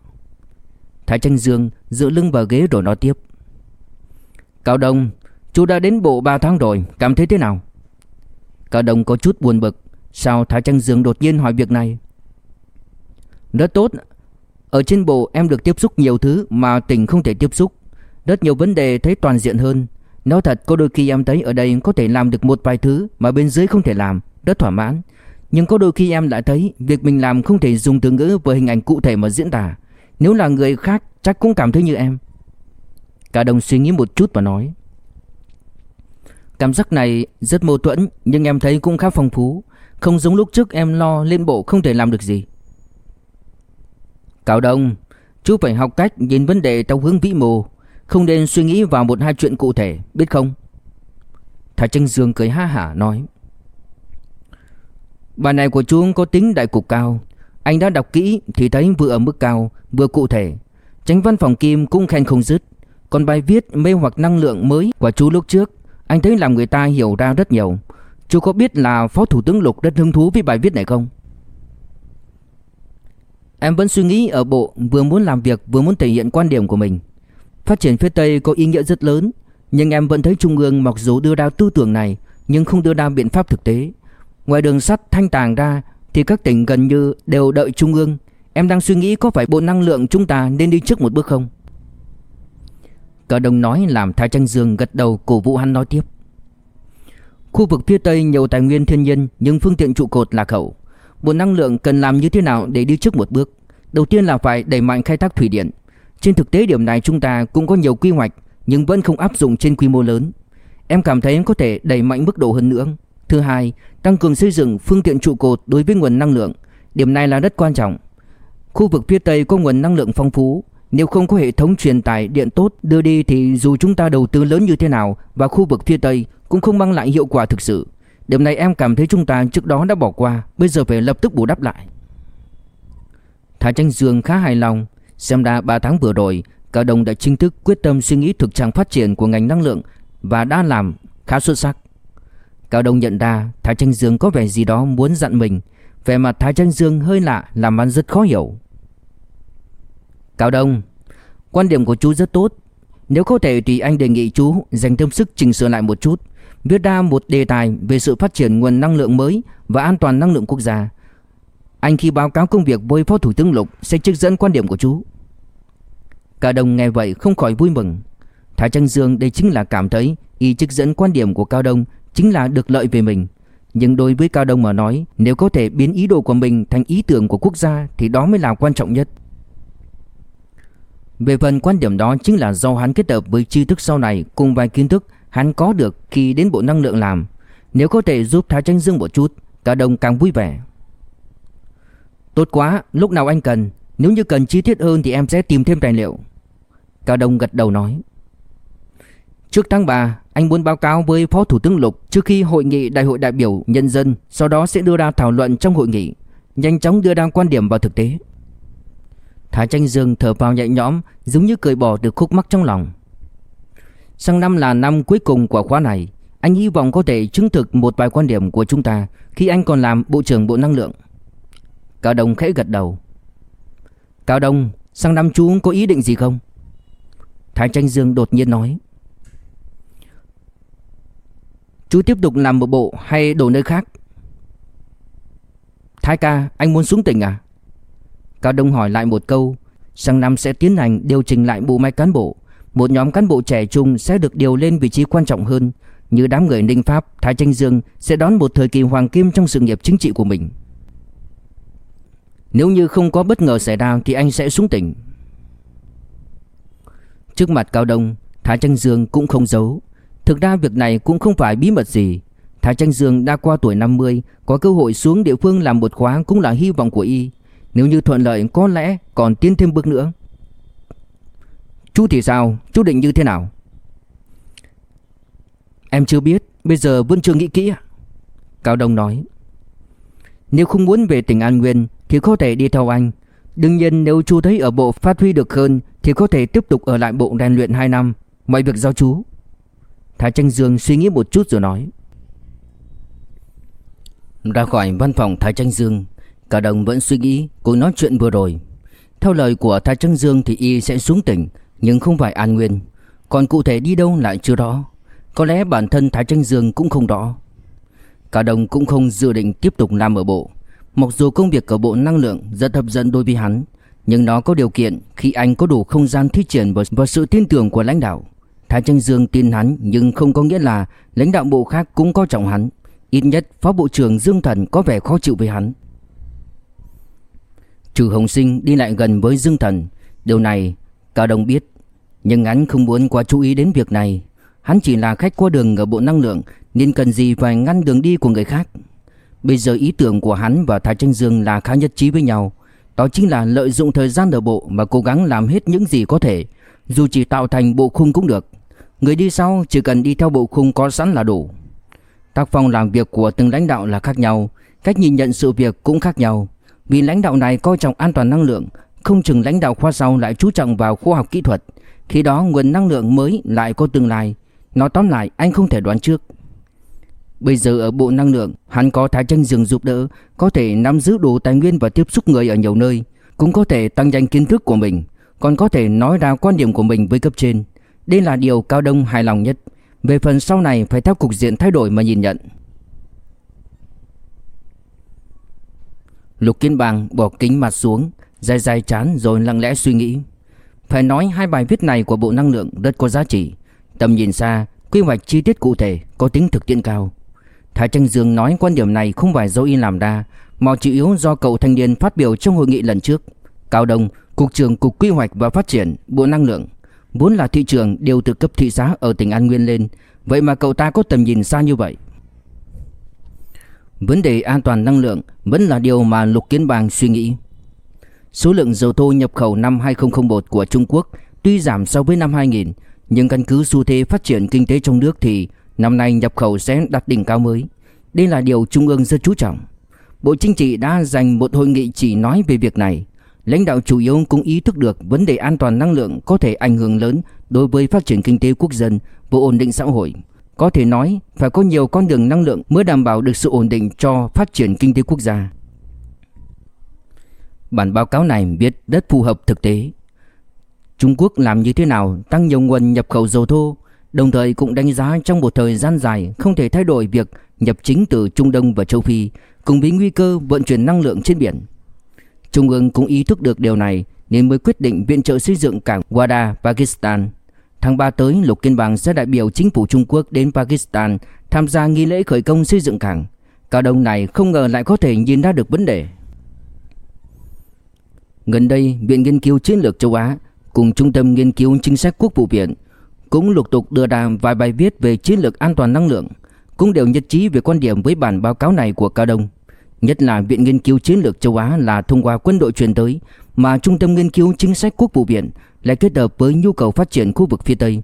Thái Tranh Dương dựa lưng vào ghế rồi nói tiếp. Cao Đông, chú đã đến bộ 3 tháng rồi, cảm thấy thế nào? Cao Đông có chút buồn bực Sao Thái Tranh Dương đột nhiên hỏi việc này? Rất tốt. Ở trên bộ em được tiếp xúc nhiều thứ mà tỉnh không thể tiếp xúc. Rất nhiều vấn đề thấy toàn diện hơn. Nói thật có đôi khi em thấy ở đây có thể làm được một vài thứ mà bên dưới không thể làm Rất thỏa mãn. Nhưng có đôi khi em lại thấy việc mình làm không thể dùng từ ngữ và hình ảnh cụ thể mà diễn tả. Nếu là người khác chắc cũng cảm thấy như em. Cả đồng suy nghĩ một chút và nói. Cảm giác này rất mâu thuẫn nhưng em thấy cũng khá phong phú. Không giống lúc trước em lo lên bộ không thể làm được gì. Cảo đồng, Chú phải học cách nhìn vấn đề theo hướng vĩ mô. Không nên suy nghĩ vào một hai chuyện cụ thể, Biết không? Thái Trân Dương cười ha hả, nói. Bài này của chú có tính đại cục cao. Anh đã đọc kỹ thì thấy vừa ở mức cao, Vừa cụ thể. Tránh văn phòng Kim cũng khen không dứt. Còn bài viết mê hoặc năng lượng mới của chú lúc trước, Anh thấy làm người ta hiểu ra rất nhiều. Chú có biết là Phó Thủ tướng Lục rất hứng thú với bài viết này không? Em vẫn suy nghĩ ở bộ vừa muốn làm việc, vừa muốn thể hiện quan điểm của mình. Phát triển phía Tây có ý nghĩa rất lớn, nhưng em vẫn thấy Trung ương mặc dù đưa ra tư tưởng này nhưng không đưa ra biện pháp thực tế. Ngoài đường sắt thanh tàng ra thì các tỉnh gần như đều đợi Trung ương. Em đang suy nghĩ có phải Bộ Năng lượng chúng ta nên đi trước một bước không? Cả đồng nói làm Thái Tranh Dương gật đầu cổ vũ hắn nói tiếp. Khu vực phía Tây nhiều tài nguyên thiên nhiên nhưng phương tiện trụ cột lạc hậu. Bộ năng lượng cần làm như thế nào để đi trước một bước? Đầu tiên là phải đẩy mạnh khai thác thủy điện. Trên thực tế điểm này chúng ta cũng có nhiều quy hoạch nhưng vẫn không áp dụng trên quy mô lớn. Em cảm thấy có thể đẩy mạnh mức độ hơn nữa. Thứ hai, tăng cường xây dựng phương tiện trụ cột đối với nguồn năng lượng. Điểm này là rất quan trọng. Khu vực phía Tây có nguồn năng lượng phong phú, nếu không có hệ thống truyền tải điện tốt đưa đi thì dù chúng ta đầu tư lớn như thế nào vào khu vực phía Tây cũng không mang lại hiệu quả thực sự. Điểm này em cảm thấy chúng ta trước đó đã bỏ qua, bây giờ phải lập tức bù đắp lại. Thái Tranh Dương khá hài lòng, xem ra 3 tháng vừa rồi, Cao Đông đã chính thức quyết tâm suy nghĩ thực trạng phát triển của ngành năng lượng và đã làm khá xuất sắc. Cao Đông nhận ra Thái Tranh Dương có vẻ gì đó muốn dặn mình, vẻ mặt Thái Tranh Dương hơi lạ làm anh rất khó hiểu. Cao Đông, quan điểm của chú rất tốt, nếu có thể thì anh đề nghị chú dành thêm sức chỉnh sửa lại một chút viết ra một đề tài về sự phát triển nguồn năng lượng mới và an toàn năng lượng quốc gia. Anh khi báo cáo công việc với Phó Thủ tướng Lục sẽ trích dẫn quan điểm của chú. Cả đồng nghe vậy không khỏi vui mừng. Thái Trăng Dương đây chính là cảm thấy y trích dẫn quan điểm của Cao Đông chính là được lợi về mình. Nhưng đối với Cao Đông mà nói, nếu có thể biến ý đồ của mình thành ý tưởng của quốc gia thì đó mới là quan trọng nhất. Về phần quan điểm đó chính là do hắn kết hợp với tri thức sau này cùng vài kiến thức hắn có được khi đến Bộ Năng lượng làm. Nếu có thể giúp Thái Tranh Dương một chút, Cao Đông càng vui vẻ. Tốt quá, lúc nào anh cần, nếu như cần chi tiết hơn thì em sẽ tìm thêm tài liệu. Cao Đông gật đầu nói. Trước tháng 3, anh muốn báo cáo với Phó Thủ tướng Lục trước khi hội nghị Đại hội đại biểu nhân dân, sau đó sẽ đưa ra thảo luận trong hội nghị. Nhanh chóng đưa ra quan điểm vào thực tế Thái Tranh Dương thở vào nhẹ nhõm Giống như cười bỏ được khúc mắc trong lòng Sang năm là năm cuối cùng của khóa này Anh hy vọng có thể chứng thực một vài quan điểm của chúng ta Khi anh còn làm Bộ trưởng Bộ Năng lượng Cao Đông khẽ gật đầu Cao Đông Sang năm chú có ý định gì không Thái Tranh Dương đột nhiên nói. Chú tiếp tục làm một bộ hay đổi nơi khác? Thái ca anh muốn xuống tỉnh à? Cao Đông hỏi lại một câu. Sang năm sẽ tiến hành điều chỉnh lại bộ máy cán bộ. Một nhóm cán bộ trẻ trung sẽ được điều lên vị trí quan trọng hơn. Như đám người Ninh Pháp, Thái Tranh Dương Sẽ đón một thời kỳ hoàng kim trong sự nghiệp chính trị của mình. Nếu như không có bất ngờ xảy ra Thì anh sẽ xuống tỉnh. Trước mặt Cao Đông, Thái Tranh Dương cũng không giấu. Thực ra việc này cũng không phải bí mật gì. Thái Tranh Dương đã qua tuổi 50 Có cơ hội xuống địa phương làm một khóa Cũng là hy vọng của y. Nếu như thuận lợi, có lẽ còn tiến thêm bước nữa. Chú thì sao? Chú định như thế nào? Em chưa biết, Bây giờ vẫn chưa nghĩ kỹ Cao Đông nói, Nếu không muốn về tỉnh An Nguyên Thì có thể đi theo anh. Đương nhiên, nếu chú thấy ở bộ phát huy được hơn, Thì có thể tiếp tục ở lại bộ rèn luyện 2 năm. Mọi việc giao chú. Thái Tranh Dương suy nghĩ một chút rồi nói. Ra khỏi văn phòng Thái Tranh Dương, Cả đồng vẫn suy nghĩ cuộc nói chuyện vừa rồi. Theo lời của Thái Tranh Dương thì y sẽ xuống tỉnh, Nhưng không phải An Nguyên. Còn cụ thể đi đâu lại chưa rõ. Có lẽ bản thân Thái Tranh Dương cũng không rõ. Cả đồng cũng không dự định tiếp tục làm ở bộ. Mặc dù công việc ở bộ năng lượng rất hấp dẫn đối với hắn, Nhưng nó có điều kiện khi anh có đủ không gian thi triển và sự tin tưởng của lãnh đạo Thái Tranh Dương tin hắn, nhưng không có nghĩa là lãnh đạo bộ khác cũng coi trọng hắn. Ít nhất, Phó Bộ trưởng Dương Thần có vẻ khó chịu với hắn. Trừ Hồng Sinh đi lại gần với Dương Thần. Điều này Cao Đông biết. Nhưng hắn không muốn quá chú ý đến việc này. Hắn chỉ là khách qua đường ở Bộ Năng lượng, nên cần gì phải ngăn đường đi của người khác. Bây giờ ý tưởng của hắn và Thái Tranh Dương là khá nhất trí với nhau. Đó chính là lợi dụng thời gian ở bộ mà cố gắng làm hết những gì có thể. Dù chỉ tạo thành bộ khung cũng được. Người đi sau chỉ cần đi theo bộ khung có sẵn là đủ Tác phong làm việc của từng lãnh đạo là khác nhau Cách nhìn nhận sự việc cũng khác nhau Vì lãnh đạo này coi trọng an toàn năng lượng, Không chừng lãnh đạo khoa sau lại chú trọng vào khoa học kỹ thuật Khi đó nguồn năng lượng mới lại có tương lai Nói tóm lại, anh không thể đoán trước Bây giờ ở bộ năng lượng Hắn có thái tranh rừng giúp đỡ Có thể nắm giữ đủ tài nguyên và tiếp xúc người ở nhiều nơi Cũng có thể tăng nhanh kiến thức của mình Còn có thể nói ra quan điểm của mình với cấp trên. Đây là điều Cao Đông hài lòng nhất. Về phần sau này phải theo cục diện thay đổi mà nhìn nhận. Lục Kiên Bang bỏ kính mặt xuống Dài dài chán rồi lặng lẽ suy nghĩ. Phải nói hai bài viết này của Bộ Năng lượng rất có giá trị. Tầm nhìn xa, quy hoạch chi tiết cụ thể, có tính thực tiễn cao. Thái Tranh Dương nói quan điểm này không phải do y làm ra Mà chủ yếu do cậu thanh niên phát biểu trong hội nghị lần trước. Cao Đông, Cục trưởng Cục Quy hoạch và Phát triển, Bộ Năng lượng Vốn là thị trường đều từ cấp thị xã ở tỉnh An Nguyên lên. Vậy mà cậu ta có tầm nhìn xa như vậy? Vấn đề an toàn năng lượng vẫn là điều mà Lục Kiến Bang suy nghĩ. Số lượng dầu thô nhập khẩu năm 2001 của Trung Quốc tuy giảm so với năm 2000 Nhưng căn cứ xu thế phát triển kinh tế trong nước thì năm nay nhập khẩu sẽ đạt đỉnh cao mới Đây là điều Trung ương rất chú trọng Bộ Chính trị đã dành một hội nghị chỉ nói về việc này Lãnh đạo chủ yếu cũng ý thức được vấn đề an toàn năng lượng có thể ảnh hưởng lớn đối với phát triển kinh tế quốc dân và ổn định xã hội. Có thể nói phải có nhiều con đường năng lượng mới đảm bảo được sự ổn định cho phát triển kinh tế quốc gia. Bản báo cáo này viết rất phù hợp thực tế. Trung Quốc làm như thế nào tăng nhiều nguồn nhập khẩu dầu thô, đồng thời cũng đánh giá trong một thời gian dài không thể thay đổi việc nhập chính từ Trung Đông và châu Phi, cùng với nguy cơ vận chuyển năng lượng trên biển. Trung ương cũng ý thức được điều này nên mới quyết định viện trợ xây dựng cảng Wada, Pakistan. Tháng 3 tới, Lục Kiên Bang sẽ đại biểu chính phủ Trung Quốc đến Pakistan tham gia nghi lễ khởi công xây dựng cảng. Cao đông này không ngờ lại có thể nhìn ra được vấn đề. Gần đây, Viện Nghiên cứu Chiến lược châu Á cùng Trung tâm Nghiên cứu Chính sách Quốc vụ Viện cũng lục tục đưa ra vài bài viết về chiến lược an toàn năng lượng, cũng đều nhất trí về quan điểm với bản báo cáo này của Cao Đông. Nhất là Viện Nghiên cứu Chiến lược châu Á là thông qua quân đội truyền tới Mà Trung tâm Nghiên cứu Chính sách Quốc vụ Viện lại kết hợp với nhu cầu phát triển khu vực phía Tây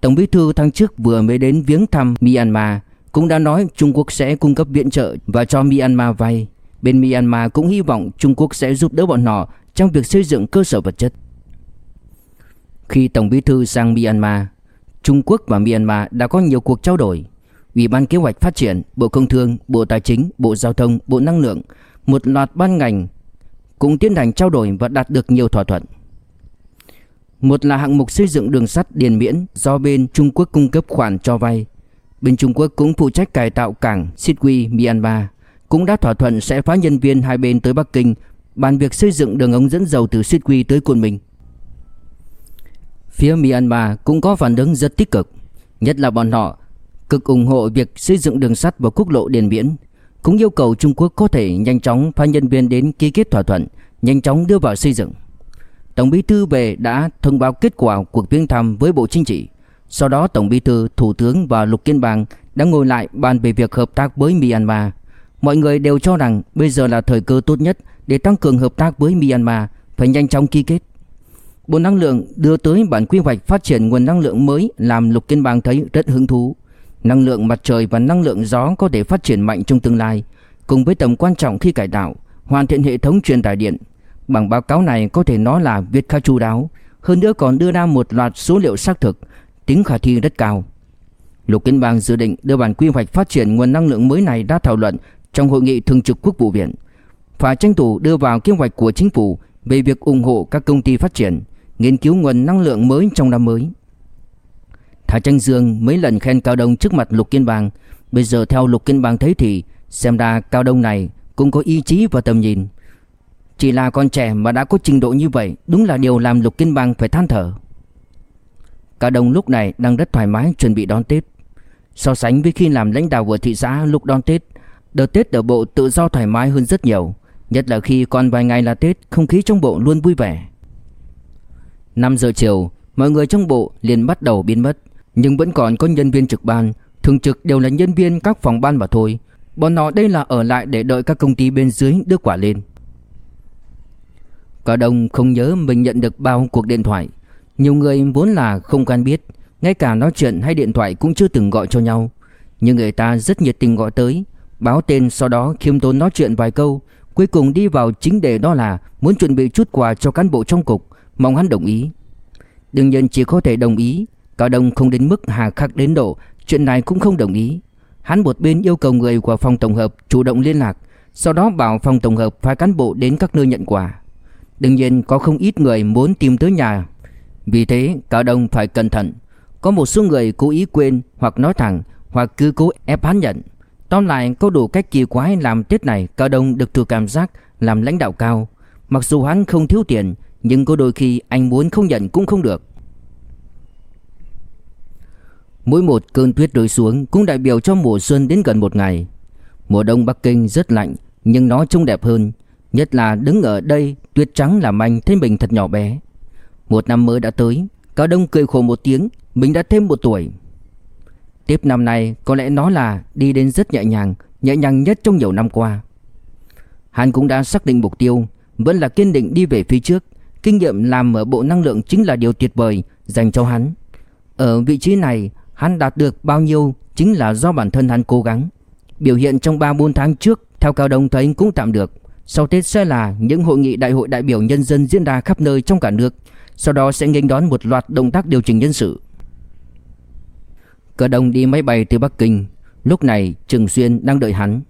Tổng bí thư tháng trước vừa mới đến viếng thăm Myanmar Cũng đã nói Trung Quốc sẽ cung cấp viện trợ và cho Myanmar vay Bên Myanmar cũng hy vọng Trung Quốc sẽ giúp đỡ bọn họ trong việc xây dựng cơ sở vật chất. Khi Tổng Bí thư sang Myanmar, Trung Quốc và Myanmar đã có nhiều cuộc trao đổi. Ủy ban Kế hoạch Phát triển, Bộ Công Thương, Bộ Tài chính, Bộ Giao thông, Bộ Năng lượng, một loạt ban ngành cũng tiến hành trao đổi và đạt được nhiều thỏa thuận. Một là hạng mục xây dựng đường sắt Điền Miễn do bên Trung Quốc cung cấp khoản cho vay. Bên Trung Quốc cũng phụ trách cải tạo cảng Sitwe, Myanmar, cũng đã thỏa thuận sẽ phái nhân viên hai bên tới Bắc Kinh bàn việc xây dựng đường ống dẫn dầu từ Sitwe tới Côn Minh. Phía Myanmar cũng có phản ứng rất tích cực, nhất là bọn họ cực ủng hộ việc xây dựng đường sắt và quốc lộ Điền biển, cũng yêu cầu Trung Quốc có thể nhanh chóng phái nhân viên đến ký kết thỏa thuận, nhanh chóng đưa vào xây dựng. Tổng Bí thư về đã thông báo kết quả cuộc viếng thăm với Bộ Chính trị. Sau đó Tổng Bí thư, Thủ tướng và Lục Kiên Bang đã ngồi lại bàn về việc hợp tác với Myanmar. Mọi người đều cho rằng bây giờ là thời cơ tốt nhất để tăng cường hợp tác với Myanmar, phải nhanh chóng ký kết. Bộ Năng lượng đưa tới bản quy hoạch phát triển nguồn năng lượng mới làm Lục Kiên Bang thấy rất hứng thú. Năng lượng mặt trời và năng lượng gió có thể phát triển mạnh trong tương lai, cùng với tầm quan trọng khi cải tạo, hoàn thiện hệ thống truyền tải điện. Bằng báo cáo này có thể nói là viết khá chu đáo, hơn nữa còn đưa ra một loạt số liệu xác thực, tính khả thi rất cao. Lục Kiên Bang dự định đưa bản quy hoạch phát triển nguồn năng lượng mới này ra thảo luận trong hội nghị thường trực Quốc vụ viện, phải tranh thủ đưa vào kế hoạch của chính phủ về việc ủng hộ các công ty phát triển, nghiên cứu nguồn năng lượng mới trong năm mới. Thả Tranh Dương mấy lần khen Cao Đông trước mặt Lục Kiên Bang, bây giờ theo Lục Kiên Bang thấy thì xem ra Cao Đông này cũng có ý chí và tầm nhìn. Chỉ là con trẻ mà đã có trình độ như vậy, đúng là điều làm Lục Kiên Bang phải than thở. Cao Đông lúc này đang rất thoải mái chuẩn bị đón Tết. So sánh với khi làm lãnh đạo của thị xã lúc đón Tết, đợt Tết ở bộ tự do thoải mái hơn rất nhiều, nhất là khi còn vài ngày là Tết, không khí trong bộ luôn vui vẻ. 5 giờ chiều, mọi người trong bộ liền bắt đầu biến mất. Nhưng vẫn còn có nhân viên trực ban. Thường trực đều là nhân viên các phòng ban mà thôi. Bọn họ đây là ở lại để đợi các công ty bên dưới đưa quả lên. Cả đồng không nhớ mình nhận được bao cuộc điện thoại. Nhiều người vốn là không quen biết. Ngay cả nói chuyện hay điện thoại cũng chưa từng gọi cho nhau. Nhưng người ta rất nhiệt tình gọi tới. Báo tên sau đó khiêm tốn nói chuyện vài câu. Cuối cùng đi vào chính đề đó là Muốn chuẩn bị chút quà cho cán bộ trong cục. Mong hắn đồng ý. Đương nhiên chỉ có thể đồng ý, Cao Đông không đến mức hà khắc đến độ, Chuyện này cũng không đồng ý. Hắn một bên yêu cầu người của phòng tổng hợp chủ động liên lạc, Sau đó bảo phòng tổng hợp phái cán bộ đến các nơi nhận quà. Đương nhiên có không ít người muốn tìm tới nhà. Vì thế, Cao Đông phải cẩn thận. Có một số người cố ý quên hoặc nói thẳng Hoặc cứ cố ép hắn nhận. Tóm lại, có đủ cách kỳ quái làm Tết này, Cao Đông được thừa cảm giác làm lãnh đạo cao. Mặc dù hắn không thiếu tiền nhưng có đôi khi anh muốn không nhận cũng không được Mỗi một cơn tuyết rơi xuống cũng đại biểu cho mùa xuân đến gần một ngày. Mùa đông Bắc Kinh rất lạnh nhưng nó trông đẹp hơn. Nhất là đứng ở đây tuyết trắng làm anh thấy mình thật nhỏ bé. Một năm mới đã tới, Cao Đông cười khổ một tiếng, mình đã thêm một tuổi. Tiếp năm nay có lẽ nó là đi đến rất nhẹ nhàng, nhẹ nhàng nhất trong nhiều năm qua. Hắn cũng đã xác định mục tiêu, vẫn là kiên định đi về phía trước. Kinh nghiệm làm ở bộ năng lượng chính là điều tuyệt vời dành cho hắn. Ở vị trí này, Hắn đạt được bao nhiêu chính là do bản thân hắn cố gắng. Biểu hiện trong 3-4 tháng trước theo Cao Đông thấy cũng tạm được. Sau Tết sẽ là những hội nghị đại hội đại biểu nhân dân diễn ra khắp nơi trong cả nước. Sau đó sẽ nghênh đón một loạt động tác điều chỉnh nhân sự. Cao Đông đi máy bay từ Bắc Kinh. Lúc này Trừng Xuyên đang đợi hắn.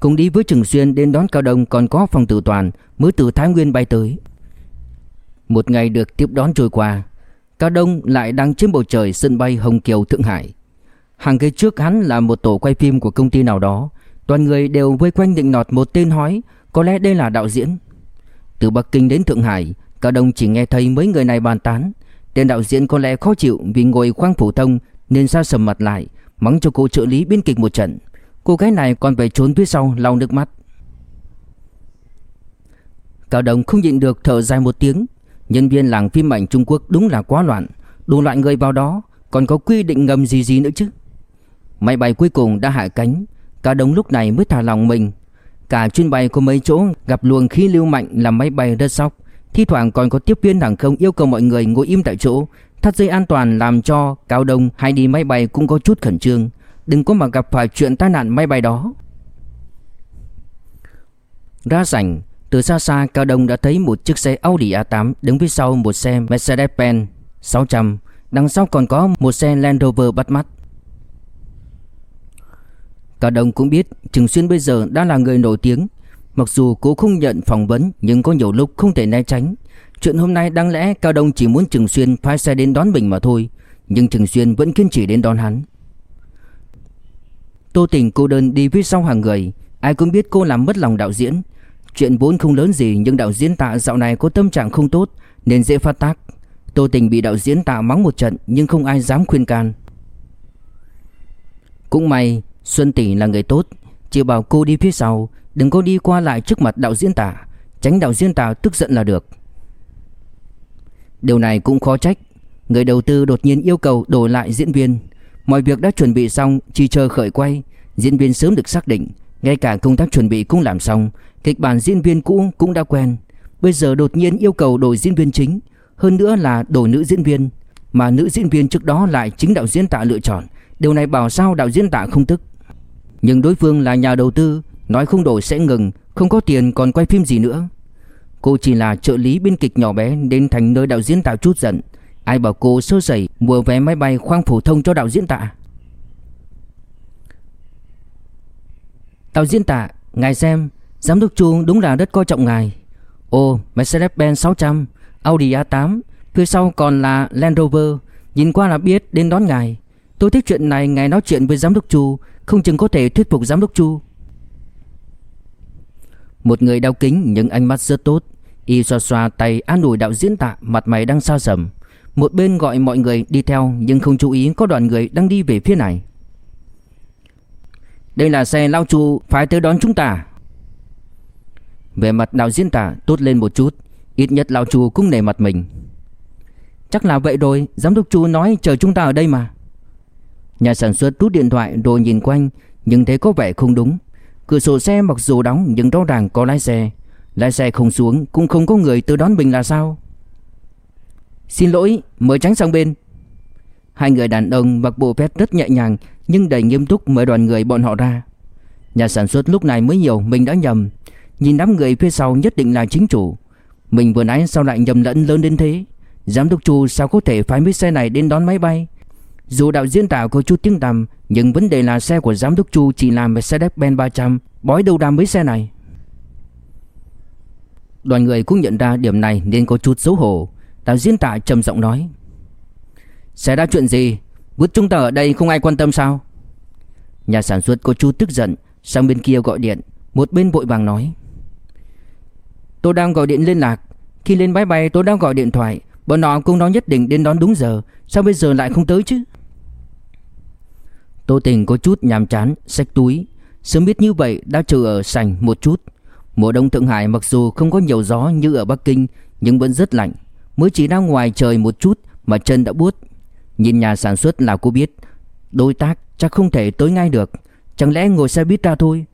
Cùng đi với Trừng Xuyên đến đón Cao Đông còn có phòng tử toàn mới từ Thái Nguyên bay tới. Một ngày được tiếp đón trôi qua Cao Đông lại đang trên bầu trời sân bay Hồng Kiều Thượng Hải. Hàng ghế trước hắn là một tổ quay phim của công ty nào đó. Toàn người đều vây quanh định nọt một tên hói, có lẽ đây là đạo diễn. Từ Bắc Kinh đến Thượng Hải, Cao Đông chỉ nghe thấy mấy người này bàn tán. Tên đạo diễn có lẽ khó chịu vì ngồi khoang phổ thông nên sa sầm mặt lại, mắng cho cô trợ lý biên kịch một trận. Cô gái này còn phải trốn phía sau lau nước mắt. Cao Đông không nhịn được thở dài một tiếng Nhân viên làng phim ảnh Trung Quốc đúng là quá loạn, Đủ loại người vào đó, Còn có quy định ngầm gì gì nữa chứ? Máy bay cuối cùng đã hạ cánh, Cả đống lúc này mới thả lòng mình. Cả chuyến bay có mấy chỗ gặp luồng khí lưu mạnh làm máy bay rất sóc Thi thoảng còn có tiếp viên hàng không yêu cầu mọi người ngồi im tại chỗ, Thắt dây an toàn làm cho Cao Đông hay đi máy bay cũng có chút khẩn trương. Đừng có mà gặp phải chuyện tai nạn máy bay đó. Ra sảnh từ xa xa, Cao Đông đã thấy một chiếc xe Audi A8 Đứng phía sau một xe Mercedes-Benz 600 Đằng sau còn có một xe Land Rover bắt mắt. Cao Đông cũng biết Trường Xuyên bây giờ đã là người nổi tiếng. Mặc dù cô không nhận phỏng vấn, Nhưng có nhiều lúc không thể né tránh. Chuyện hôm nay đáng lẽ Cao Đông chỉ muốn Trường Xuyên phái xe đến đón mình mà thôi, Nhưng Trường Xuyên vẫn kiên trì đến đón hắn. Tô Tình cô đơn đi phía sau hàng người. Ai cũng biết cô làm mất lòng đạo diễn. Chuyện vốn không lớn gì, Nhưng đạo diễn tạ dạo này có tâm trạng không tốt, Nên dễ phát tác. Tô Tình bị đạo diễn tạ mắng một trận, Nhưng không ai dám khuyên can. Cũng may, Xuân Tỷ là người tốt. Chỉ bảo cô đi phía sau, Đừng có đi qua lại trước mặt đạo diễn tạ. Tránh đạo diễn tạ tức giận là được. Điều này cũng khó trách. Người đầu tư đột nhiên yêu cầu đổi lại diễn viên. Mọi việc đã chuẩn bị xong, Chỉ chờ khởi quay. Diễn viên sớm được xác định. Ngay cả công tác chuẩn bị cũng làm xong, Kịch bản diễn viên cũ cũng đã quen. Bây giờ đột nhiên yêu cầu đổi diễn viên chính, Hơn nữa là đổi nữ diễn viên, Mà nữ diễn viên trước đó lại chính đạo diễn tạ lựa chọn. Điều này bảo sao đạo diễn tạ không tức. Nhưng đối phương là nhà đầu tư, Nói không đổi sẽ ngừng, Không có tiền còn quay phim gì nữa. Cô chỉ là trợ lý biên kịch nhỏ bé Đến thành nơi đạo diễn tạ chút giận. Ai bảo cô sơ sẩy, mua vé máy bay khoang phổ thông cho đạo diễn tạ? Đạo diễn tả, Ngài xem, Giám đốc Chu đúng là rất coi trọng ngài. Ồ Mercedes-Benz 600 Audi A8 Phía sau còn là Land Rover. Nhìn qua là biết đến đón ngài. Tôi thích chuyện này ngài nói chuyện với giám đốc Chu, Không chừng có thể thuyết phục giám đốc Chu. Một người đau kính nhưng ánh mắt rất tốt. Y xoa xoa tay an ủi đạo diễn tạ, Mặt mày đang sao sầm. Một bên gọi mọi người đi theo Nhưng không chú ý có đoàn người đang đi về phía này. Đây là xe lao chu phái tới đón chúng ta. Về mặt đạo diễn tả, tốt lên một chút. Ít nhất lão chu cũng nể mặt mình. Chắc là vậy rồi, Giám đốc chu nói chờ chúng ta ở đây mà. Nhà sản xuất rút điện thoại rồi nhìn quanh, Nhưng thấy có vẻ không đúng. Cửa sổ xe mặc dù đóng, nhưng rõ ràng có lái xe. Lái xe không xuống, Cũng không có người tới đón mình là sao? Xin lỗi, mời tránh sang bên. Hai người đàn ông mặc bộ vest rất nhẹ nhàng, Nhưng đầy nghiêm túc mời đoàn người bọn họ ra. Nhà sản xuất lúc này mới hiểu mình đã nhầm. Nhìn đám người phía sau nhất định là chính chủ. Mình vừa nãy sao lại nhầm lẫn lớn đến thế? Giám đốc chu sao có thể phái mấy xe này đến đón máy bay? Dù đạo diễn tạo có chút tiếng tầm Nhưng vấn đề là xe của giám đốc chu chỉ làm Mercedes-Benz 300 Bói đâu ra mấy xe này? Đoàn người cũng nhận ra điểm này nên có chút xấu hổ. Đạo diễn tạ trầm giọng nói. Xảy ra chuyện gì? Vứt chúng ta ở đây không ai quan tâm sao? Nhà sản xuất có chút tức giận, Sang bên kia gọi điện. Một bên vội vàng nói. Tôi đang gọi điện liên lạc. Khi lên máy bay, tôi đang gọi điện thoại. Bọn họ cũng nói nhất định đến đón đúng giờ. Sao bây giờ lại không tới chứ? Tô Tình có chút nhàm chán, Xách túi. Sớm biết như vậy, đã chờ ở sành một chút. Mùa đông Thượng Hải mặc dù không có nhiều gió như ở Bắc Kinh, Nhưng vẫn rất lạnh. Mới chỉ ra ngoài trời một chút Mà chân đã buốt. Nhìn nhà sản xuất là cô biết Đối tác chắc không thể tới ngay được Chẳng lẽ ngồi xe buýt ra thôi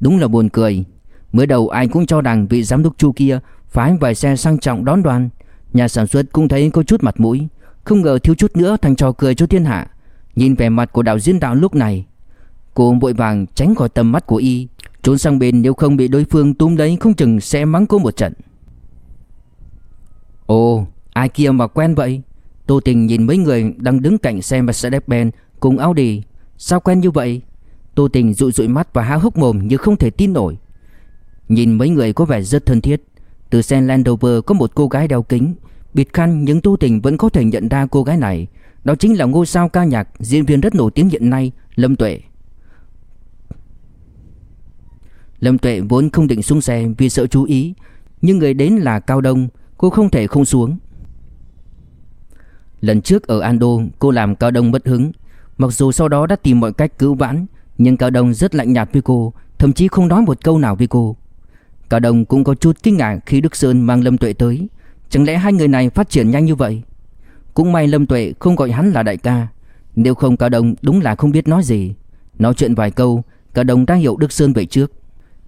Đúng là buồn cười Mới đầu ai cũng cho rằng vị giám đốc chu kia phái vài xe sang trọng đón đoàn. Nhà sản xuất cũng thấy có chút mặt mũi, không ngờ thiếu chút nữa thành trò cười cho thiên hạ. Nhìn vẻ mặt của đạo diễn đạo lúc này, cô vội vàng tránh khỏi tầm mắt của y, trốn sang bên nếu không bị đối phương túm lấy không chừng sẽ mắng cô một trận. Ồ, ai kia mà quen vậy? Tô Tình nhìn mấy người đang đứng cạnh xe Mercedes-Benz cùng Audi, sao quen như vậy? Tô Tình dụi dụi mắt và há hốc mồm như không thể tin nổi. Nhìn mấy người có vẻ rất thân thiết. Từ xe Land Rover có một cô gái đeo kính. Bịt khăn nhưng tu tình vẫn có thể nhận ra cô gái này. Đó chính là ngôi sao ca nhạc Diễn viên rất nổi tiếng hiện nay Lâm Tuệ. Lâm Tuệ vốn không định xuống xe vì sợ chú ý Nhưng người đến là Cao Đông. Cô không thể không xuống. Lần trước ở Ando, cô làm Cao Đông bất hứng. Mặc dù sau đó đã tìm mọi cách cứu vãn, Nhưng Cao Đông rất lạnh nhạt với cô, Thậm chí không nói một câu nào với cô. Cao Đông cũng có chút kinh ngạc khi Đức Sơn mang Lâm Tuệ tới. Chẳng lẽ hai người này phát triển nhanh như vậy? Cũng may Lâm Tuệ không gọi hắn là đại ca. Nếu không Cao Đông đúng là không biết nói gì. Nói chuyện vài câu, Cao Đông đã hiểu Đức Sơn về trước.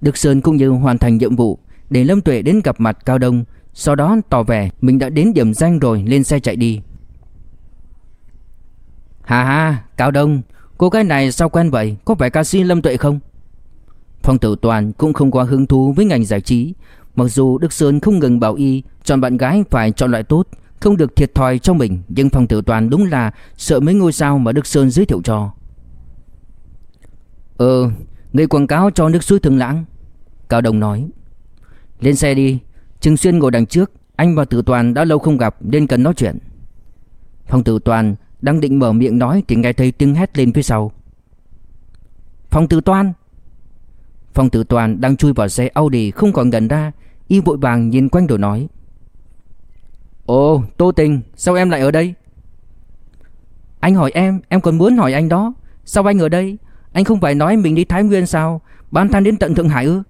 Đức Sơn cũng như hoàn thành nhiệm vụ, Để Lâm Tuệ đến gặp mặt Cao Đông. Sau đó tỏ vẻ mình đã đến điểm danh rồi, lên xe chạy đi. Hà hà, Cao Đông, Cô gái này sao quen vậy? Có phải ca sĩ Lâm Tuệ không? Phong Tử Toàn cũng không quá hứng thú với ngành giải trí. Mặc dù Đức Sơn không ngừng bảo y, Chọn bạn gái phải chọn loại tốt, Không được thiệt thòi cho mình. Nhưng Phong Tử Toàn đúng là sợ mấy ngôi sao mà Đức Sơn giới thiệu cho. Ờ Người quảng cáo cho nước suối thường lãng, Cao Đồng nói. Lên xe đi, Trừng Xuyên ngồi đằng trước. Anh và Tử Toàn đã lâu không gặp nên cần nói chuyện. Phong Tử Toàn đang định mở miệng nói Thì nghe thấy tiếng hét lên phía sau. Phong Tử Toan, Phong Tử Toàn đang chui vào xe Audi không còn gần ra Y vội vàng nhìn quanh rồi nói. Ồ Tô Tình Sao em lại ở đây? Anh hỏi em Em còn muốn hỏi anh đó. Sao anh ở đây? Anh không phải nói mình đi Thái Nguyên sao? Bán than đến tận Thượng Hải ư?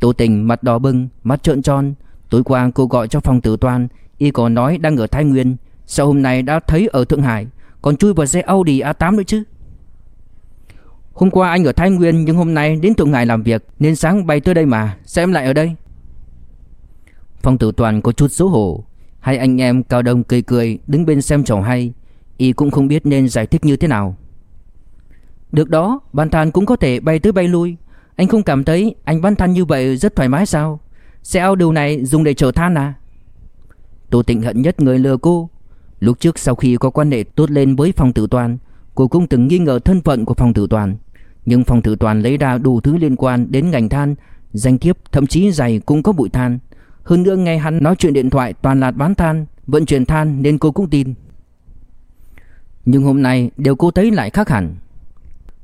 Tô Tình mặt đỏ bừng Mắt trợn tròn. Tối qua cô gọi cho Phong Tử Toàn Y còn nói đang ở Thái Nguyên. Sao hôm nay đã thấy ở Thượng Hải, Còn chui vào xe Audi A8 nữa chứ? Hôm qua anh ở Thái Nguyên nhưng hôm nay đến Thượng Hải làm việc, Nên sáng bay tới đây mà. Sao em lại ở đây? Phong tử toàn có chút xấu hổ. Hai anh em cao đông cười cười, Đứng bên xem trò hay. Y cũng không biết nên giải thích như thế nào. Được đó Ban than cũng có thể bay tới bay lui. Anh không cảm thấy anh bán than như vậy rất thoải mái sao? Xe ao điều này dùng để chở than à? Tô Tịnh hận nhất người lừa cô. Lúc trước sau khi có quan hệ tốt lên với Phong Tử Toàn, Cô cũng từng nghi ngờ thân phận của Phong Tử Toàn. Nhưng Phong Tử Toàn lấy ra đủ thứ liên quan đến ngành than, Danh thiếp, thậm chí giày cũng có bụi than. Hơn nữa nghe hắn nói chuyện điện thoại toàn là bán than, Vận chuyển than nên cô cũng tin. Nhưng hôm nay điều cô thấy lại khác hẳn.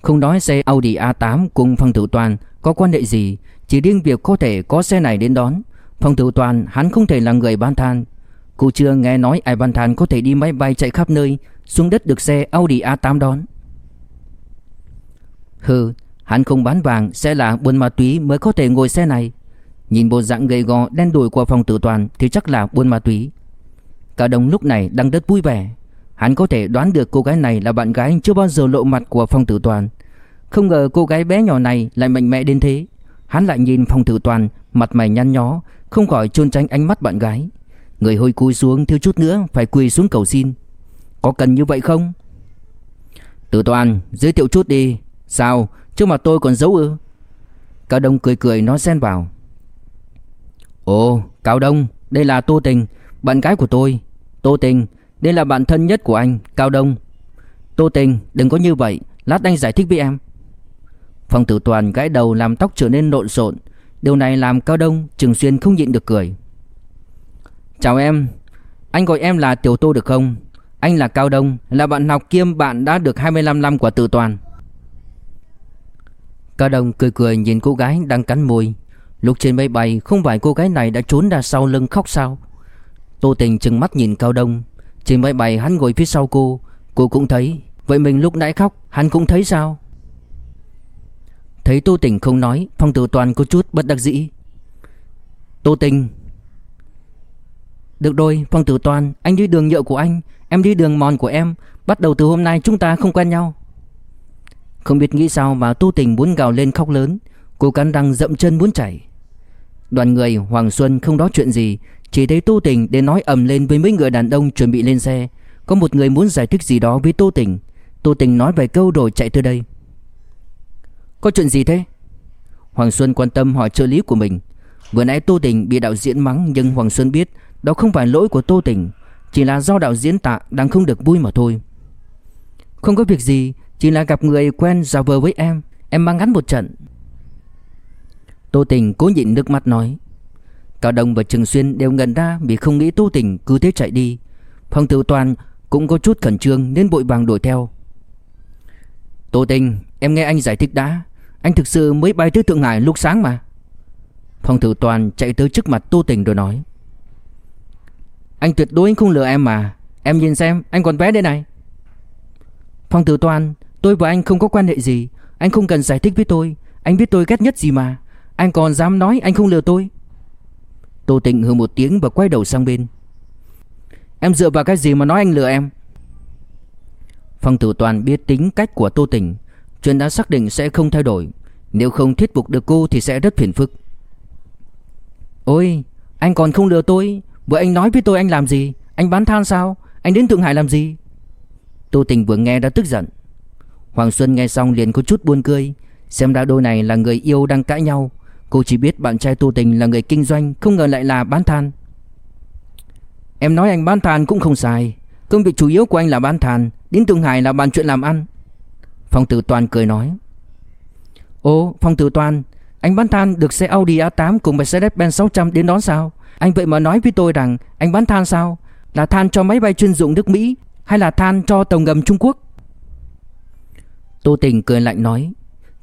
Không nói xe Audi A8 cùng Phong Tử Toàn có quan hệ gì, Chỉ riêng việc có thể có xe này đến đón. Phong Tử Toàn hắn không thể là người bán than. Cô chưa nghe nói ai than có thể đi máy bay chạy khắp nơi, xuống đất được xe Audi A8 đón. Hừ, Hắn không bán vàng, sẽ là buôn ma túy mới có thể ngồi xe này. Nhìn bộ dạng gầy gò đen đùi của phòng tử toàn Thì chắc là buôn ma túy. Cả đồng lúc này đang rất vui vẻ. Hắn có thể đoán được cô gái này là bạn gái chưa bao giờ lộ mặt của phong tử toàn. Không ngờ cô gái bé nhỏ này lại mạnh mẽ đến thế. Hắn lại nhìn phong tử toàn, Mặt mày nhăn nhó, Không khỏi trôn tránh ánh mắt bạn gái. Người hôi cúi xuống thiếu chút nữa Phải quỳ xuống cầu xin. Có cần như vậy không? Tử toàn, giới thiệu chút đi. Sao? Trước mặt tôi còn giấu ư? Cao Đông cười cười nói xen vào. Ồ, Cao Đông, Đây là Tô Tình, Bạn gái của tôi. Tô Tình, Đây là bạn thân nhất của anh, Cao Đông. Tô Tình, đừng có như vậy. Lát anh giải thích với em. Phong tử toàn gãi đầu làm tóc trở nên lộn xộn. Điều này làm Cao Đông Trường Xuyên không nhịn được cười. Chào em. Anh gọi em là Tiểu Tô được không? Anh là Cao Đông, Là bạn học kiêm bạn đã được 25 năm của Từ Toàn. Cao Đông cười cười nhìn cô gái đang cắn môi. Lúc trên máy bay, không phải cô gái này đã trốn ra sau lưng khóc sao? Tô Tình chừng mắt nhìn Cao Đông. Trên máy bay, hắn ngồi phía sau cô. Cô cũng thấy. Vậy mình lúc nãy khóc, hắn cũng thấy sao? Thấy Tô Tình không nói Phong Tử Toàn có chút bất đắc dĩ. Tô Tình được rồi, Phong Tử Toàn, Anh đi đường nhựa của anh, Em đi đường mòn của em. Bắt đầu từ hôm nay chúng ta không quen nhau. Không biết nghĩ sao mà tu tình muốn gào lên khóc lớn Cô cắn răng dậm chân muốn chảy. Đoàn người Hoàng Xuân không đó chuyện gì, Chỉ thấy tu tình đến nói ầm lên với mấy người đàn ông chuẩn bị lên xe. Có một người muốn giải thích gì đó với tu tình. Tu tình nói vài câu rồi chạy từ đây. Có chuyện gì thế? Hoàng Xuân quan tâm hỏi trợ lý của mình. Vừa nãy Tô Tình bị đạo diễn mắng Nhưng Hoàng Xuân biết đó không phải lỗi của Tô Tình chỉ là do đạo diễn tạ đang không được vui mà thôi. Không có việc gì, Chỉ là gặp người quen giả vờ với em Em mang ngắn một trận. Tô Tình cố nhịn nước mắt nói. Cao Đông và Trừng Xuyên đều ngần ra Vì không nghĩ Tô Tình cứ thế chạy đi. Phong Tử Toàn cũng có chút khẩn trương Nên bội vàng đuổi theo. Tô Tình em nghe anh giải thích đã. Anh thực sự mới bay tới Thượng Hải lúc sáng mà. Phong Tử Toàn chạy tới trước mặt Tô Tình rồi nói anh tuyệt đối không lừa em mà. Em nhìn xem, anh còn vé đây này. Phong tử toàn Tôi và anh không có quan hệ gì. Anh không cần giải thích với tôi. Anh biết tôi ghét nhất gì mà. Anh còn dám nói anh không lừa tôi? Tô Tịnh hừ một tiếng và quay đầu sang bên. Em dựa vào cái gì mà nói anh lừa em? Phong tử toàn biết tính cách của Tô Tịnh. Chuyện đã xác định sẽ không thay đổi. Nếu không thuyết phục được cô thì sẽ rất phiền phức. Ôi, Anh còn không lừa tôi? Vừa anh nói với tôi anh làm gì? Anh bán than sao? Anh đến Thượng Hải làm gì? Tô Tình vừa nghe đã tức giận. Hoàng Xuân nghe xong liền có chút buồn cười. Xem ra đôi này là người yêu đang cãi nhau. Cô chỉ biết bạn trai Tô Tình là người kinh doanh, Không ngờ lại là bán than. Em nói anh bán than cũng không sai. Công việc chủ yếu của anh là bán than, Đến Thượng Hải là bàn chuyện làm ăn. Phong Tử Toàn cười nói. Ô Phong Tử Toàn, Anh bán than được xe Audi A8 cùng Mercedes-Benz 600 đến đón sao? Anh vậy mà nói với tôi rằng Anh bán than sao? Là than cho máy bay chuyên dụng nước Mỹ Hay là than cho tàu ngầm Trung Quốc? Tô Tình cười lạnh nói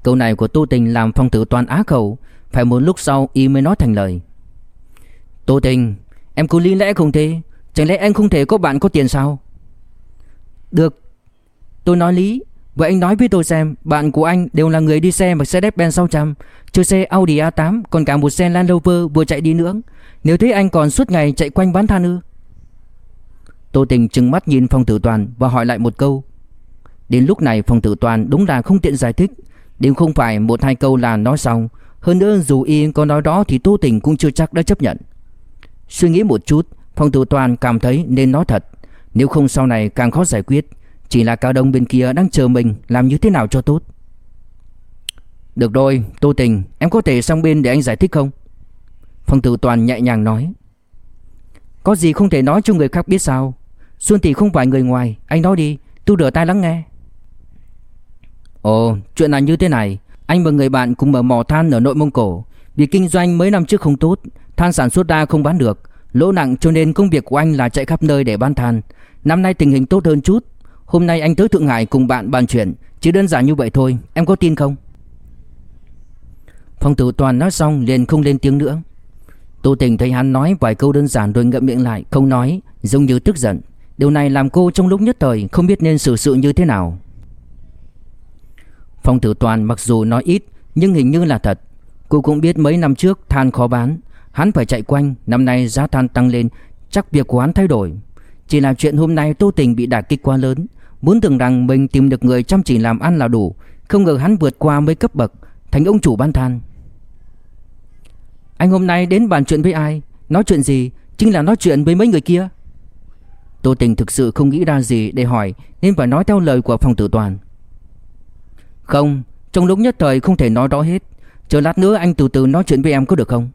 Câu này của Tô Tình làm Phong Tử Toàn á khẩu Phải một lúc sau y mới nói thành lời. Tô Tình Em có lý lẽ không thế? Chẳng lẽ anh không thể có bạn có tiền sao? Được Tôi nói lý Vậy anh nói với tôi xem Bạn của anh đều là người đi xe Mercedes-Benz 600 Chơi xe Audi A8 Còn cả một xe Land Rover vừa chạy đi nữa nếu thế anh còn suốt ngày chạy quanh bán than ư? Tô Tình trừng mắt nhìn Phong Tử Toàn Và hỏi lại một câu. Đến lúc này Phong Tử Toàn đúng là không tiện giải thích. Nếu không phải một hai câu là nói xong, Hơn nữa dù y có nói đó Thì Tô Tình cũng chưa chắc đã chấp nhận. Suy nghĩ một chút, Phong Tử Toàn cảm thấy nên nói thật. Nếu không sau này càng khó giải quyết, Chỉ là cao đông bên kia đang chờ mình Làm như thế nào cho tốt. Được rồi, Tô Tình, Em có thể sang bên để anh giải thích không? Phong Tử Toàn nhẹ nhàng nói. Có gì không thể nói cho người khác biết sao? Xuân Tỷ không phải người ngoài. Anh nói đi Tôi rửa tai lắng nghe. Ồ, chuyện là như thế này. Anh và người bạn cùng mở mỏ than ở nội Mông Cổ. Việc kinh doanh mấy năm trước không tốt, Than sản xuất ra không bán được. Lỗ nặng cho nên công việc của anh là chạy khắp nơi để bán than. Năm nay tình hình tốt hơn chút. Hôm nay anh tới Thượng Hải cùng bạn bàn chuyện. Chỉ đơn giản như vậy thôi. Em có tin không? Phong tử toàn nói xong liền không lên tiếng nữa. Tô tình thấy hắn nói vài câu đơn giản rồi ngậm miệng lại, Không nói, Giống như tức giận. Điều này làm cô trong lúc nhất thời Không biết nên xử sự như thế nào. Phong tử toàn mặc dù nói ít, Nhưng hình như là thật. Cô cũng biết mấy năm trước than khó bán, Hắn phải chạy quanh, Năm nay giá than tăng lên, Chắc việc của hắn thay đổi. Chỉ là chuyện hôm nay Tô Tình bị đả kích quá lớn, Muốn tưởng rằng mình tìm được người chăm chỉ làm ăn là đủ, Không ngờ hắn vượt qua mấy cấp bậc, Thành ông chủ ban than. Anh hôm nay đến bàn chuyện với ai? Nói chuyện gì? Chính là nói chuyện với mấy người kia. Tô Tình thực sự không nghĩ ra gì để hỏi, Nên phải nói theo lời của phòng tử toàn. Không, Trong lúc nhất thời không thể nói rõ hết. Chờ lát nữa anh từ từ nói chuyện với em có được không?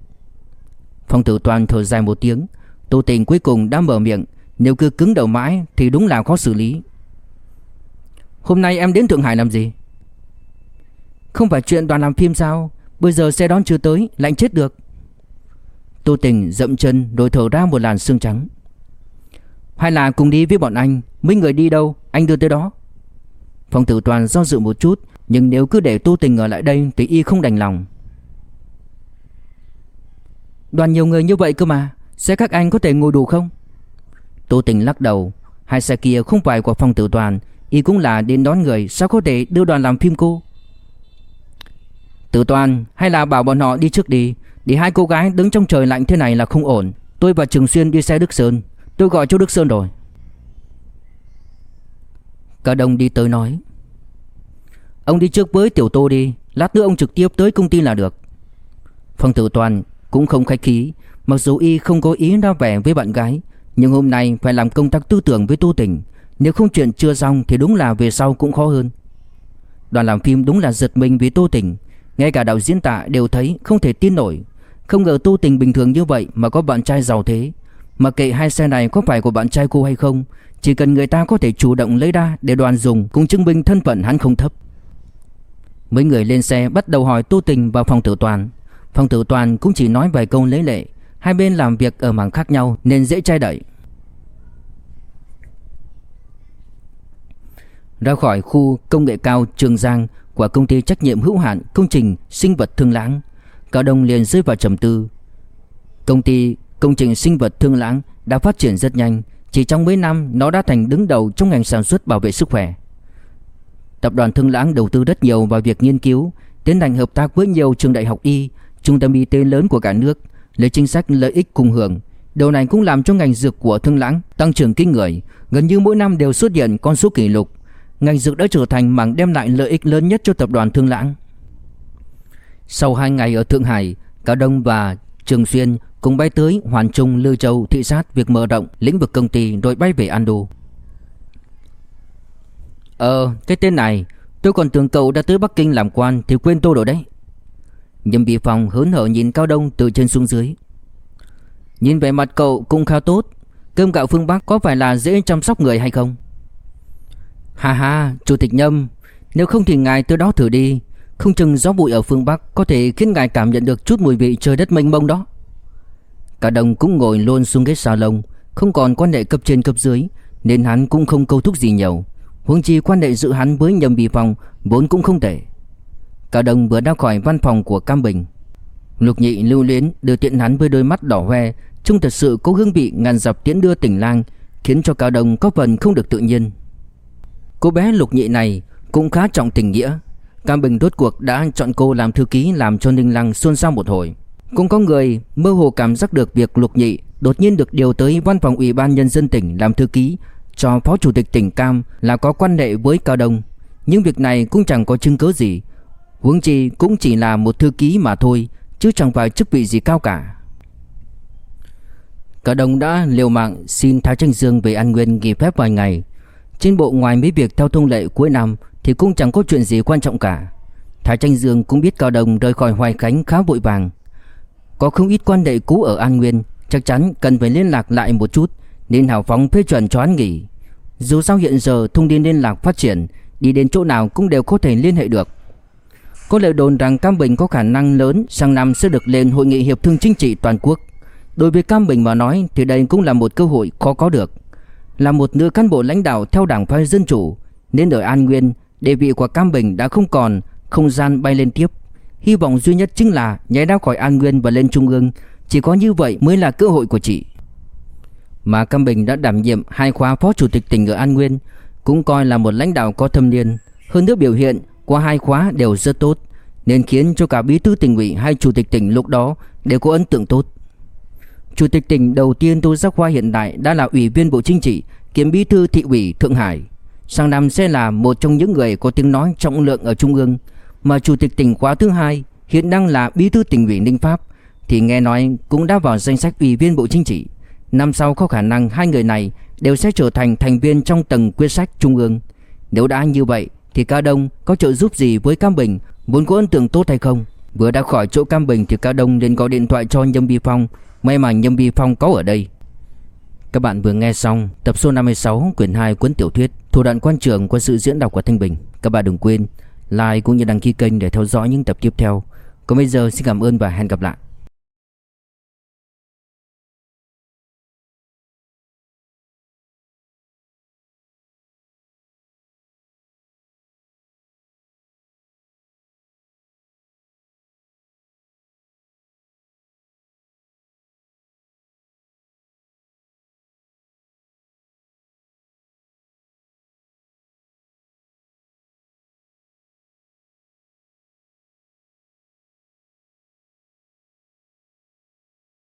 Phong tử toàn thở dài một tiếng. Tô tình cuối cùng đã mở miệng. Nếu cứ cứng đầu mãi thì đúng là khó xử lý. Hôm nay em đến Thượng Hải làm gì? Không phải chuyện đoàn làm phim sao? Bây giờ xe đón chưa tới, Lạnh chết được. Tô tình dậm chân rồi thở ra một làn sương trắng. Hay là cùng đi với bọn anh, Mấy người đi đâu, Anh đưa tới đó. Phong tử toàn do dự một chút, Nhưng nếu cứ để Tô tình ở lại đây Thì y không đành lòng. Đoàn nhiều người như vậy cơ mà Xe các anh có thể ngồi đủ không? Tô tình lắc đầu, Hai xe kia không phải của phòng tử toàn, Y cũng là đến đón người, Sao có thể đưa đoàn làm phim cô? Tử toàn, hay là bảo bọn họ đi trước đi để hai cô gái đứng trong trời lạnh thế này là không ổn. Tôi và Trường Xuyên đi xe Đức Sơn. Tôi gọi cho Đức Sơn rồi. Cả đồng đi tới nói. Ông đi trước với Tiểu Tô đi. Lát nữa ông trực tiếp tới công ty là được. Phong tử toàn cũng không khách khí. Mặc dù y không có ý ra vẻ với bạn gái, Nhưng hôm nay phải làm công tác tư tưởng với Tu Tình. Nếu không chuyện chưa xong Thì đúng là về sau cũng khó hơn. Đoàn làm phim đúng là giật mình vì Tô Tình. Ngay cả đạo diễn tạ đều thấy không thể tin nổi. Không ngờ Tu Tình bình thường như vậy Mà có bạn trai giàu thế. Mà kệ hai xe này có phải của bạn trai cô hay không, Chỉ cần người ta có thể chủ động lấy ra Để đoàn dùng cũng chứng minh thân phận hắn không thấp. Mấy người lên xe bắt đầu hỏi Tu Tình vào phòng tử toàn. Phong tử toàn cũng chỉ nói vài câu lấy lệ. Hai bên làm việc ở mảng khác nhau nên dễ trai đẩy Ra khỏi khu công nghệ cao Trường Giang của công ty trách nhiệm hữu hạn công trình sinh vật thương lãng Cao Đông liền rơi vào trầm tư Công ty công trình sinh vật thương lãng đã phát triển rất nhanh Chỉ trong mấy năm nó đã thành đứng đầu trong ngành sản xuất bảo vệ sức khỏe Tập đoàn Thương Lãng đầu tư rất nhiều vào việc nghiên cứu Tiến hành hợp tác với nhiều trường đại học y trung tâm y tế lớn của cả nước lấy chính sách lợi ích cùng hưởng. Điều này cũng làm cho ngành dược của Thương Lãng tăng trưởng kinh người, gần như mỗi năm đều xuất hiện con số kỷ lục. Ngành dược đã trở thành mảng đem lại lợi ích lớn nhất cho tập đoàn Thương Lãng. Sau 2 ngày ở Thượng Hải, Cao Đông và Trường Xuyên cùng bay tới Hoàn Trung, Lư Châu thị sát việc mở rộng lĩnh vực công ty rồi bay về Ando. Ờ, cái tên này Tôi còn tưởng cậu đã tới Bắc Kinh làm quan Thì quên tôi rồi đấy. Nhâm Bị phòng hớn hở nhìn Cao Đông từ trên xuống dưới. Nhìn vẻ mặt cậu cũng khá tốt Cơm gạo phương Bắc có phải là dễ chăm sóc người hay không? Hà hà Chủ tịch Nhâm Nếu không thì ngài tới đó thử đi. Không chừng gió bụi ở phương Bắc Có thể khiến ngài cảm nhận được chút mùi vị trời đất mênh mông đó. Cả đồng cũng ngồi luôn xuống ghế salon, Không còn quan hệ cấp trên cấp dưới, Nên hắn cũng không câu thúc gì nhiều. Huống chi quan hệ giữa hắn với nhầm Bì phòng Vốn cũng không tệ. Cả đồng vừa ra khỏi văn phòng của Cam Bình. Lục nhị lưu luyến đưa tiện hắn với đôi mắt đỏ hoe, Trông thật sự có hương vị ngàn dọc tiễn đưa tỉnh lang, Khiến cho Cao đồng có phần không được tự nhiên. Cô bé lục nhị này cũng khá trọng tình nghĩa. Cam Bình rốt cuộc đã chọn cô làm thư ký Làm cho Ninh Lăng xôn xao một hồi. Cũng có người mơ hồ cảm giác được việc lục nhị Đột nhiên được điều tới văn phòng ủy ban nhân dân tỉnh làm thư ký Cho phó chủ tịch tỉnh Cam là có quan hệ với Cao Đông. Nhưng việc này cũng chẳng có chứng cứ gì. Huống chi cũng chỉ là một thư ký mà thôi, Chứ chẳng phải chức vị gì cao cả. Cao Đông đã liều mạng xin Thái Tranh Dương về An Nguyên nghỉ phép vài ngày. Trên bộ ngoài mấy việc theo thông lệ cuối năm thì cũng chẳng có chuyện gì quan trọng cả. Thái Tranh Dương cũng biết Cao Đồng rời khỏi Hoài Khánh khá vội vàng. Có không ít quan đệ cũ ở An Nguyên, Chắc chắn cần phải liên lạc lại một chút, Nên hào phóng phê chuẩn cho hắn nghỉ. Dù sao hiện giờ thông tin liên lạc phát triển, Đi đến chỗ nào cũng đều có thể liên hệ được. Có lời đồn rằng Cam Bình có khả năng lớn Sang năm sẽ được lên Hội nghị Hiệp thương Chính trị Toàn quốc. Đối với Cam Bình mà nói thì đây cũng là một cơ hội khó có được. Là một nữ cán bộ lãnh đạo theo đảng phái dân chủ, nên ở An Nguyên địa vị của Cam Bình đã không còn không gian bay lên tiếp. Hy vọng duy nhất chính là nhảy ra khỏi An Nguyên và lên Trung ương. Chỉ có như vậy mới là cơ hội của chị. Mà Cam Bình đã đảm nhiệm hai khóa phó chủ tịch tỉnh ở An Nguyên cũng coi là một lãnh đạo có thâm niên. Hơn nữa biểu hiện qua hai khóa đều rất tốt nên khiến cho cả bí thư tỉnh ủy hay chủ tịch tỉnh lúc đó đều có ấn tượng tốt. Chủ tịch tỉnh đầu tiên Tô Giác Khoa hiện tại đã là ủy viên Bộ Chính trị, kiêm bí thư thị ủy Thượng Hải. Sang năm sẽ là một trong những người có tiếng nói trọng lượng ở Trung ương. Mà chủ tịch tỉnh khóa thứ hai hiện đang là bí thư tỉnh ủy Ninh Pháp, thì nghe nói cũng đã vào danh sách ủy viên Bộ Chính trị. Năm sau có khả năng hai người này đều sẽ trở thành thành viên trong tầng quyết sách Trung ương. Nếu đã như vậy, thì Cao Đông có trợ giúp gì với Cam Bình muốn có ấn tượng tốt hay không? Vừa đã khỏi chỗ Cam Bình thì Cao Đông liền gọi điện thoại cho Nhâm Bi Phong May mà Nhâm Bi Phong có ở đây các bạn vừa nghe xong tập số 56 quyển 2 cuốn tiểu thuyết Thủ đoạn quan trường qua sự diễn đọc của Thanh Bình. Các bạn đừng quên like cũng như đăng ký kênh để theo dõi những tập tiếp theo. Còn bây giờ xin cảm ơn và hẹn gặp lại.